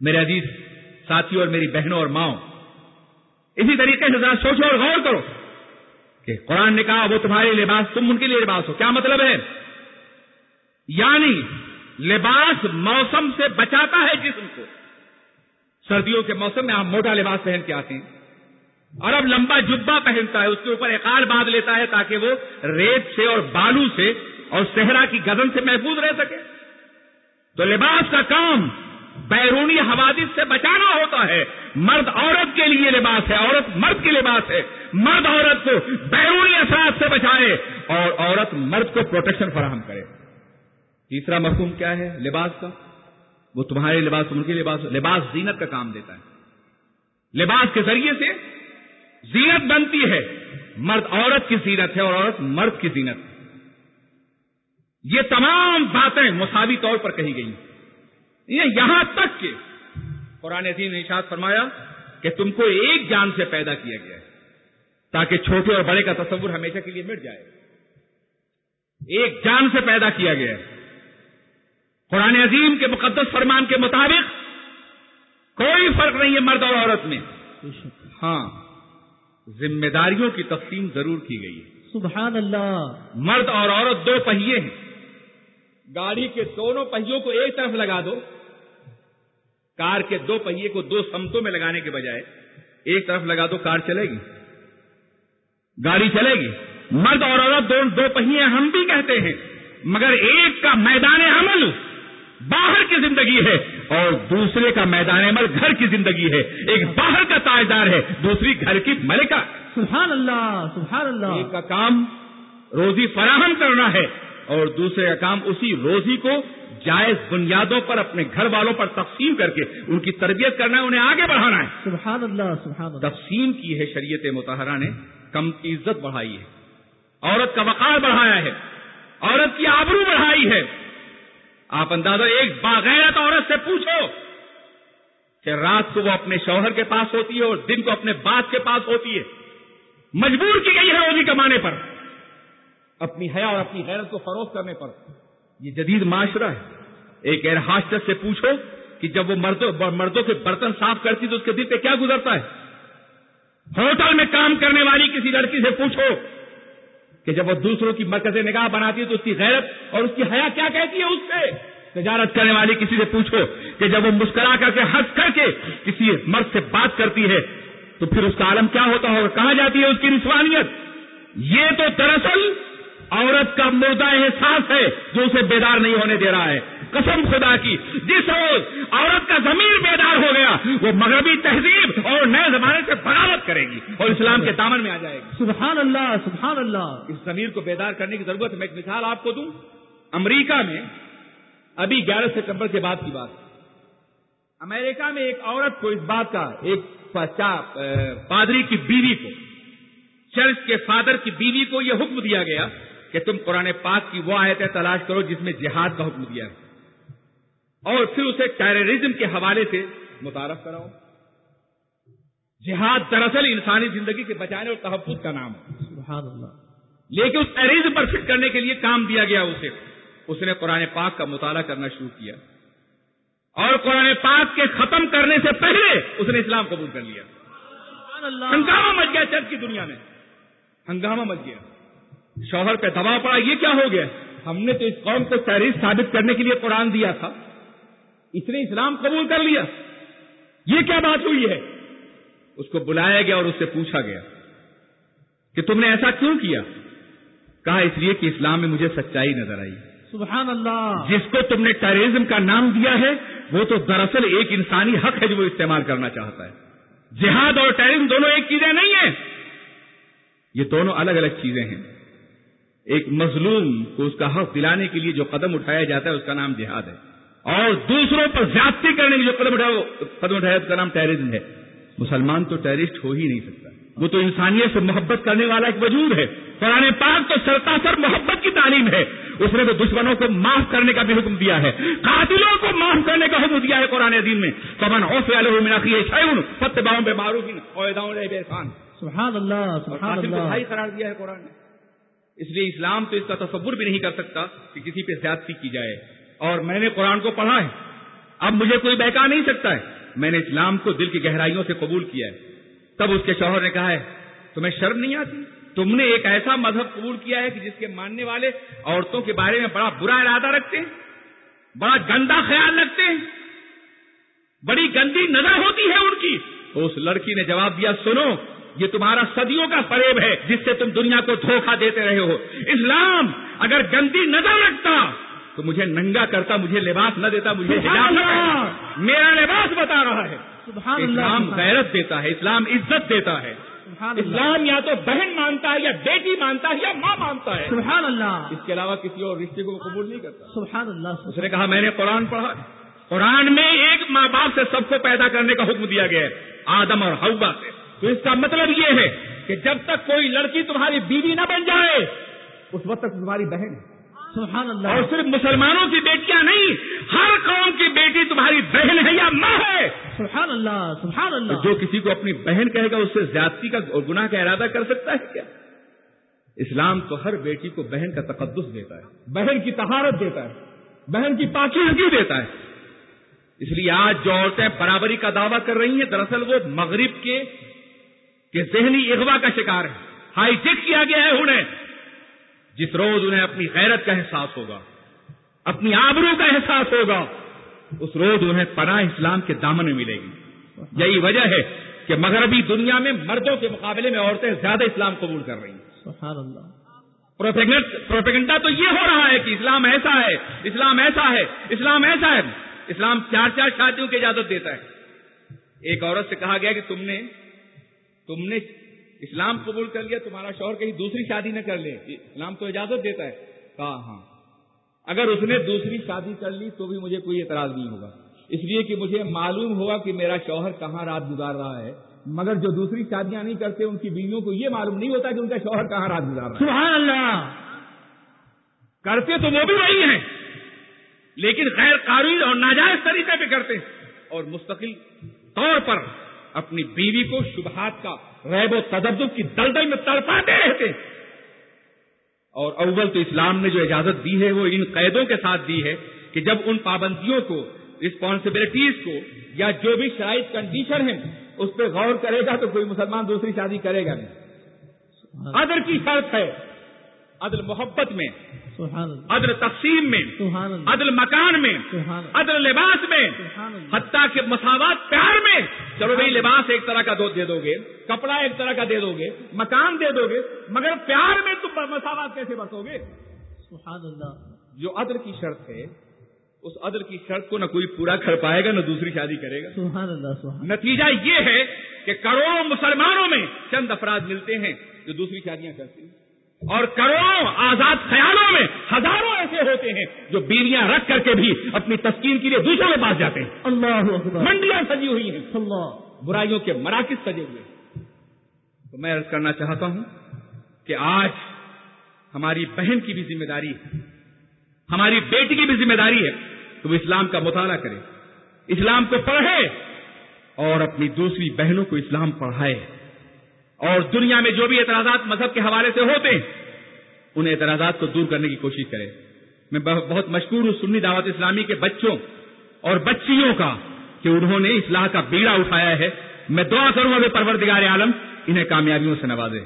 میرے عزیز، ساتھیوں اور میری بہنوں اور ماؤں، اسی طریقے سے ذرا سوچو اور غور کرو کہ قرآن نے کہا، وہ تمہارے لباس، تم ان کے لیے لباس ہو۔ کیا مطلب ہے؟ یعنی لباس موسم سے بچاتا ہے جسم کو۔ سردیوں کے موسم میں آپ موٹا لباس پہن کے آتے ہیں۔ اور اب لمبا جبا پہنتا ہے، اس کے اوپر ایک باندھ لیتا ہے تاکہ وہ ریت سے اور بالو سے اور صحرا کی گدن سے محفوظ رہ سکے۔ تو لباس کا کام بیرونی حوادث سے بچانا ہوتا ہے۔ مرد عورت کے لیے لباس ہے، عورت مرد کے لباس ہے۔ مرد عورت کو بیرونی اثرات سے بچائے اور عورت مرد کو پروٹیکشن فراہم کرے۔ تیسرا مفہوم کیا ہے لباس کا؟ وہ تمہارے لباس، ان کے لباس لباس زینت کا کام دیتا ہے۔ لباس کے ذریعے سے زینت بنتی ہے۔ مرد عورت کی زینت ہے اور عورت مرد کی زینت ہے۔ یہ تمام باتیں مساوی طور پر کہی گئی یہ یہاں تک کہ قرآن عظیم نے اشاد فرمایا کہ تم کو ایک جان سے پیدا کیا گیا ہے تاکہ چھوٹے اور بڑے کا تصور ہمیشہ کے لیے مٹ جائے۔ ایک جان سے پیدا کیا گیا ہے۔ قرآن عظیم کے مقدس فرمان کے مطابق کوئی فرق نہیں ہے مرد اور عورت میں۔ ہاں۔ ذمہ داریوں کی تقسیم ضرور کی گئی ہے۔ سبحان اللہ مرد اور عورت دو پہیے ہیں۔ گاڑی کے دونوں پہیوں کو ایک طرف لگا دو۔ کار کے دو پہیے کو دو سمتوں میں لگانے کے بجائے ایک طرف لگا دو کار چلے گی۔ گاڑی چلے گی۔ مرد اور عورت دو دو پہیے ہم بھی کہتے ہیں۔ مگر ایک کا میدان عمل باہر کی زندگی ہے۔ اور دوسرے کا میدان عمل گھر کی زندگی ہے ایک باہر کا تاجدار ہے دوسری گھر کی ملکہ۔ سبحان اللہ سبحان اللہ۔ ایک کا کام روزی فراہم کرنا ہے اور دوسرے کا کام اسی روزی کو جائز بنیادوں پر اپنے گھر والوں پر تقسیم کر کے ان کی تربیت کرنا ہے انہیں آگے بڑھانا ہے۔ سبحان اللہ سبحان اللہ۔ تقسیم کی ہے شریعت متحرہ نے کم کی عزت بڑھائی ہے۔ عورت کا وقار بڑھایا ہے عورت کی آبرو بڑھائی ہے۔ آپ اندازہ ایک باغیرت عورت سے پوچھو کہ رات کو وہ اپنے شوہر کے پاس ہوتی ہے اور دن کو اپنے باپ کے پاس ہوتی ہے۔ مجبور کی گئی ہے روزی کمانے پر۔ اپنی حیا اور اپنی غیرت کو فروخت کرنے پر۔ یہ جدید معاشرہ ہے۔ ایک ایئر سے پوچھو کہ جب وہ مردوں مردوں کے برتن صاف کرتی تو اس کے دل پہ کیا گزرتا ہے؟ ہوٹل میں کام کرنے والی کسی لڑکی سے پوچھو کہ جب وہ دوسروں کی مرکز نگاہ بناتی ہے تو اس کی غیرت اور اس کی حیا کیا کہتی ہے اس سے؟ تجارت کرنے والی کسی سے پوچھو کہ جب وہ مسکرا کر کے ہنس کر کے کسی مرد سے بات کرتی ہے تو پھر اس کا عالم کیا ہوتا ہوگا؟ کہاں جاتی ہے اس کی رسوانیت؟ یہ تو دراصل عورت کا مردہ احساس ہے جو اسے بیدار نہیں ہونے دے رہا ہے۔ قسم خدا کی جس روز عورت کا ضمیر بیدار ہو گیا وہ مغربی تہذیب اور نئے زمانے سے بغاوت کرے گی اور اسلام کے دامن میں آ جائے گی۔ سبحان اللہ سبحان اللہ۔ اس ضمیر کو بیدار کرنے کی ضرورت ہے۔ میں ایک مثال آپ کو دوں۔ امریکہ میں ابھی گیارہ ستمبر کے بعد کی بات۔ امریکہ میں ایک عورت کو اس بات کا ایک پادری کی بیوی کو چرچ کے فادر کی بیوی کو یہ حکم دیا گیا کہ تم قرآن پاک کی وہ آیتیں تلاش کرو جس میں جہاد کا حکم دیا ہے۔ اور پھر اسے ٹیررزم کے حوالے سے متعارف کراؤ جہاد دراصل انسانی زندگی کے بچانے اور تحفظ کا نام ہے۔ سبحان اللہ لیکن اس ٹیررزم پر فٹ کرنے کے لیے کام دیا گیا اسے۔ اس نے قرآن پاک کا مطالعہ کرنا شروع کیا۔ اور قرآن پاک کے ختم کرنے سے پہلے اس نے اسلام قبول کر لیا۔ ہنگامہ مچ گیا چرچ کی دنیا میں۔ ہنگامہ مچ گیا۔ شوہر پہ دباؤ پڑا۔ یہ کیا ہو گیا؟ ہم نے تو اس قوم کو تحریر ثابت کرنے کے لیے قرآن دیا تھا۔ اس نے اسلام قبول کر لیا۔ یہ کیا بات ہوئی ہے؟ اس کو بلایا گیا اور اس سے پوچھا گیا کہ تم نے ایسا کیوں کیا؟ کہا اس لیے کہ اسلام میں مجھے سچائی نظر آئی۔ سبحان اللہ۔ جس کو تم نے ٹیررزم کا نام دیا ہے وہ تو دراصل ایک انسانی حق ہے جو وہ استعمال کرنا چاہتا ہے۔ جہاد اور ٹیررزم دونوں ایک چیزیں نہیں ہیں۔ یہ دونوں الگ الگ چیزیں ہیں۔ ایک مظلوم کو اس کا حق دلانے کے لیے جو قدم اٹھایا جاتا ہے اس کا نام جہاد ہے۔ اور دوسروں پر زیادتی کرنے کی جو قدم اٹھایا وہ قدم اٹھایا اس کا نام ٹیررزم ہے۔ مسلمان تو ٹیررسٹ ہو ہی نہیں سکتا۔ وہ تو انسانیت سے محبت کرنے والا ایک وجود ہے۔ قرآن پاک تو سرتا سر محبت کی تعلیم ہے۔ اس نے تو دشمنوں کو معاف کرنے کا بھی حکم دیا ہے۔ قاتلوں کو معاف کرنے کا حکم دیا ہے قرآن عظیم میں۔ اوف علیہ فتح بے معروف سبحان اللہ سبحان اللہ بھائی قرار دیا ہے قرآن نے۔ اس لیے اسلام تو اس کا تصور بھی نہیں کر سکتا کہ کسی پہ زیادتی کی جائے۔ اور میں نے قرآن کو پڑھا ہے۔ اب مجھے کوئی بہکا نہیں سکتا ہے۔ میں نے اسلام کو دل کی گہرائیوں سے قبول کیا ہے۔ تب اس کے شوہر نے کہا ہے، تمہیں شرم نہیں آتی؟ تم نے ایک ایسا مذہب قبول کیا ہے کہ جس کے ماننے والے عورتوں کے بارے میں بڑا برا ارادہ رکھتے ہیں، بڑا گندا خیال رکھتے ہیں، بڑی گندی نظر ہوتی ہے ان کی۔ تو اس لڑکی نے جواب دیا، سنو، یہ تمہارا صدیوں کا فریب ہے جس سے تم دنیا کو دھوکہ دیتے رہے ہو۔ اسلام اگر گندی نظر رکھتا تو مجھے ننگا کرتا مجھے لباس نہ دیتا مجھے میرا لباس بتا رہا ہے۔ سبحان اسلام غیرت دیتا ہے اسلام عزت دیتا ہے۔ اسلام یا تو بہن مانتا ہے یا بیٹی مانتا ہے یا ماں مانتا ہے۔ سبحان اللہ۔ اس کے علاوہ کسی اور رشتے کو قبول نہیں کرتا۔ سبحان اللہ اس نے کہا میں نے قرآن پڑھا۔ قرآن میں ایک ماں باپ سے سب کو پیدا کرنے کا حکم دیا گیا ہے آدم اور ہوا سے۔ تو اس کا مطلب یہ ہے کہ جب تک کوئی لڑکی تمہاری بیوی نہ بن جائے اس وقت تک تمہاری بہن ہے۔ سبحان اور اللہ صرف مسلمانوں کی بیٹیاں نہیں ہر قوم کی بیٹی تمہاری بہن ہے یا ماں ہے؟ سبحان اللہ سبحان اللہ. جو کسی کو اپنی بہن کہے گا اس سے زیادتی کا اور گناہ کا ارادہ کر سکتا ہے کیا؟ اسلام تو ہر بیٹی کو بہن کا تقدس دیتا ہے بہن کی طہارت دیتا ہے بہن کی پاکی دیتا ہے؟ اس لیے آج جو عورتیں برابری کا دعویٰ کر رہی ہیں دراصل وہ مغرب کے کے ذہنی اغوا کا شکار ہے ہائی ٹیک کیا گیا ہے انہیں۔ جس روز انہیں اپنی غیرت کا احساس ہوگا اپنی آبرو کا احساس ہوگا اس روز انہیں پناہ اسلام کے دامن میں ملے گی۔ یہی وجہ ہے کہ مغربی دنیا میں مردوں کے مقابلے میں عورتیں زیادہ اسلام قبول کر رہی ہیں۔ سبحان اللہ۔ پروپیگنڈا تو یہ ہو رہا ہے کہ اسلام ایسا ہے اسلام ایسا ہے اسلام ایسا ہے۔ اسلام چار چار شادیوں کی اجازت دیتا ہے۔ ایک عورت سے کہا گیا کہ تم نے تم نے اسلام قبول کر لیا، تمہارا شوہر کہیں دوسری شادی نہ کر لے۔ اسلام تو اجازت دیتا ہے۔ کہا ہاں۔ اگر اس نے دوسری شادی کر لی تو بھی مجھے کوئی اعتراض نہیں ہوگا۔ اس لیے کہ مجھے معلوم ہوگا کہ میرا شوہر کہاں رات گزار رہا ہے۔ مگر جو دوسری شادیاں نہیں کرتے، ان کی بیویوں کو یہ معلوم نہیں ہوتا کہ ان کا شوہر کہاں رات گزار رہا ہے۔ سبحان اللہ۔ کرتے تو وہ بھی وہی ہیں، لیکن غیر قانونی اور ناجائز طریقے پہ کرتے۔ ہیں اور مستقل طور پر اپنی بیوی کو شبہات کا ریب و تدب کی دلدل میں تڑپاتے رہتے ہیں۔ اور اول تو اسلام نے جو اجازت دی ہے وہ ان قیدوں کے ساتھ دی ہے کہ جب ان پابندیوں کو رسپانسبلٹیز کو یا جو بھی شرائط کنڈیشن ہے اس پہ غور کرے گا تو کوئی مسلمان دوسری شادی کرے گا نہیں۔ عدل کی شرط ہے۔ عدل محبت میں سبحان عدل تقسیم میں سبحان عدل مکان میں سبحان عدل لباس میں۔ حتیٰ کہ مساوات پیار میں۔ چلو بھائی لباس ایک طرح کا دو دے دو گے کپڑا ایک طرح کا دے دو گے مکان دے دو گے مگر پیار میں تم مساوات کیسے برتو گے؟ سبحان اللہ۔ جو عدل کی شرط ہے اس عدل کی شرط کو نہ کوئی پورا کر پائے گا نہ دوسری شادی کرے گا۔ سبحان اللہ سبحان نتیجہ یہ ہے کہ کروڑوں مسلمانوں میں چند افراد ملتے ہیں جو دوسری شادیاں کرتے ہیں۔ اور کروڑوں آزاد خیالوں میں ہزاروں ایسے ہوتے ہیں جو بیویاں رکھ کر کے بھی اپنی تسکین کے لیے دوسروں کے پاس جاتے ہیں۔ اللہ منڈیاں سجی ہوئی ہیں۔ اللہ۔ برائیوں کے مراکز سجے ہوئے ہیں۔ تو میں عرض کرنا چاہتا ہوں کہ آج ہماری بہن کی بھی ذمہ داری ہے۔ ہماری بیٹی کی بھی ذمہ داری ہے کہ وہ اسلام کا مطالعہ کرے۔ اسلام کو پڑھے اور اپنی دوسری بہنوں کو اسلام پڑھائے۔ اور دنیا میں جو بھی اعتراضات مذہب کے حوالے سے ہوتے ہیں، ان اعتراضات کو دور کرنے کی کوشش کرے میں بہت مشکور ہوں سنی دعوت اسلامی کے بچوں اور بچیوں کا کہ انہوں نے اصلاح کا بیڑا اٹھایا ہے۔ میں دعا کروں گا کہ پروردگار عالم انہیں کامیابیوں سے نوازے۔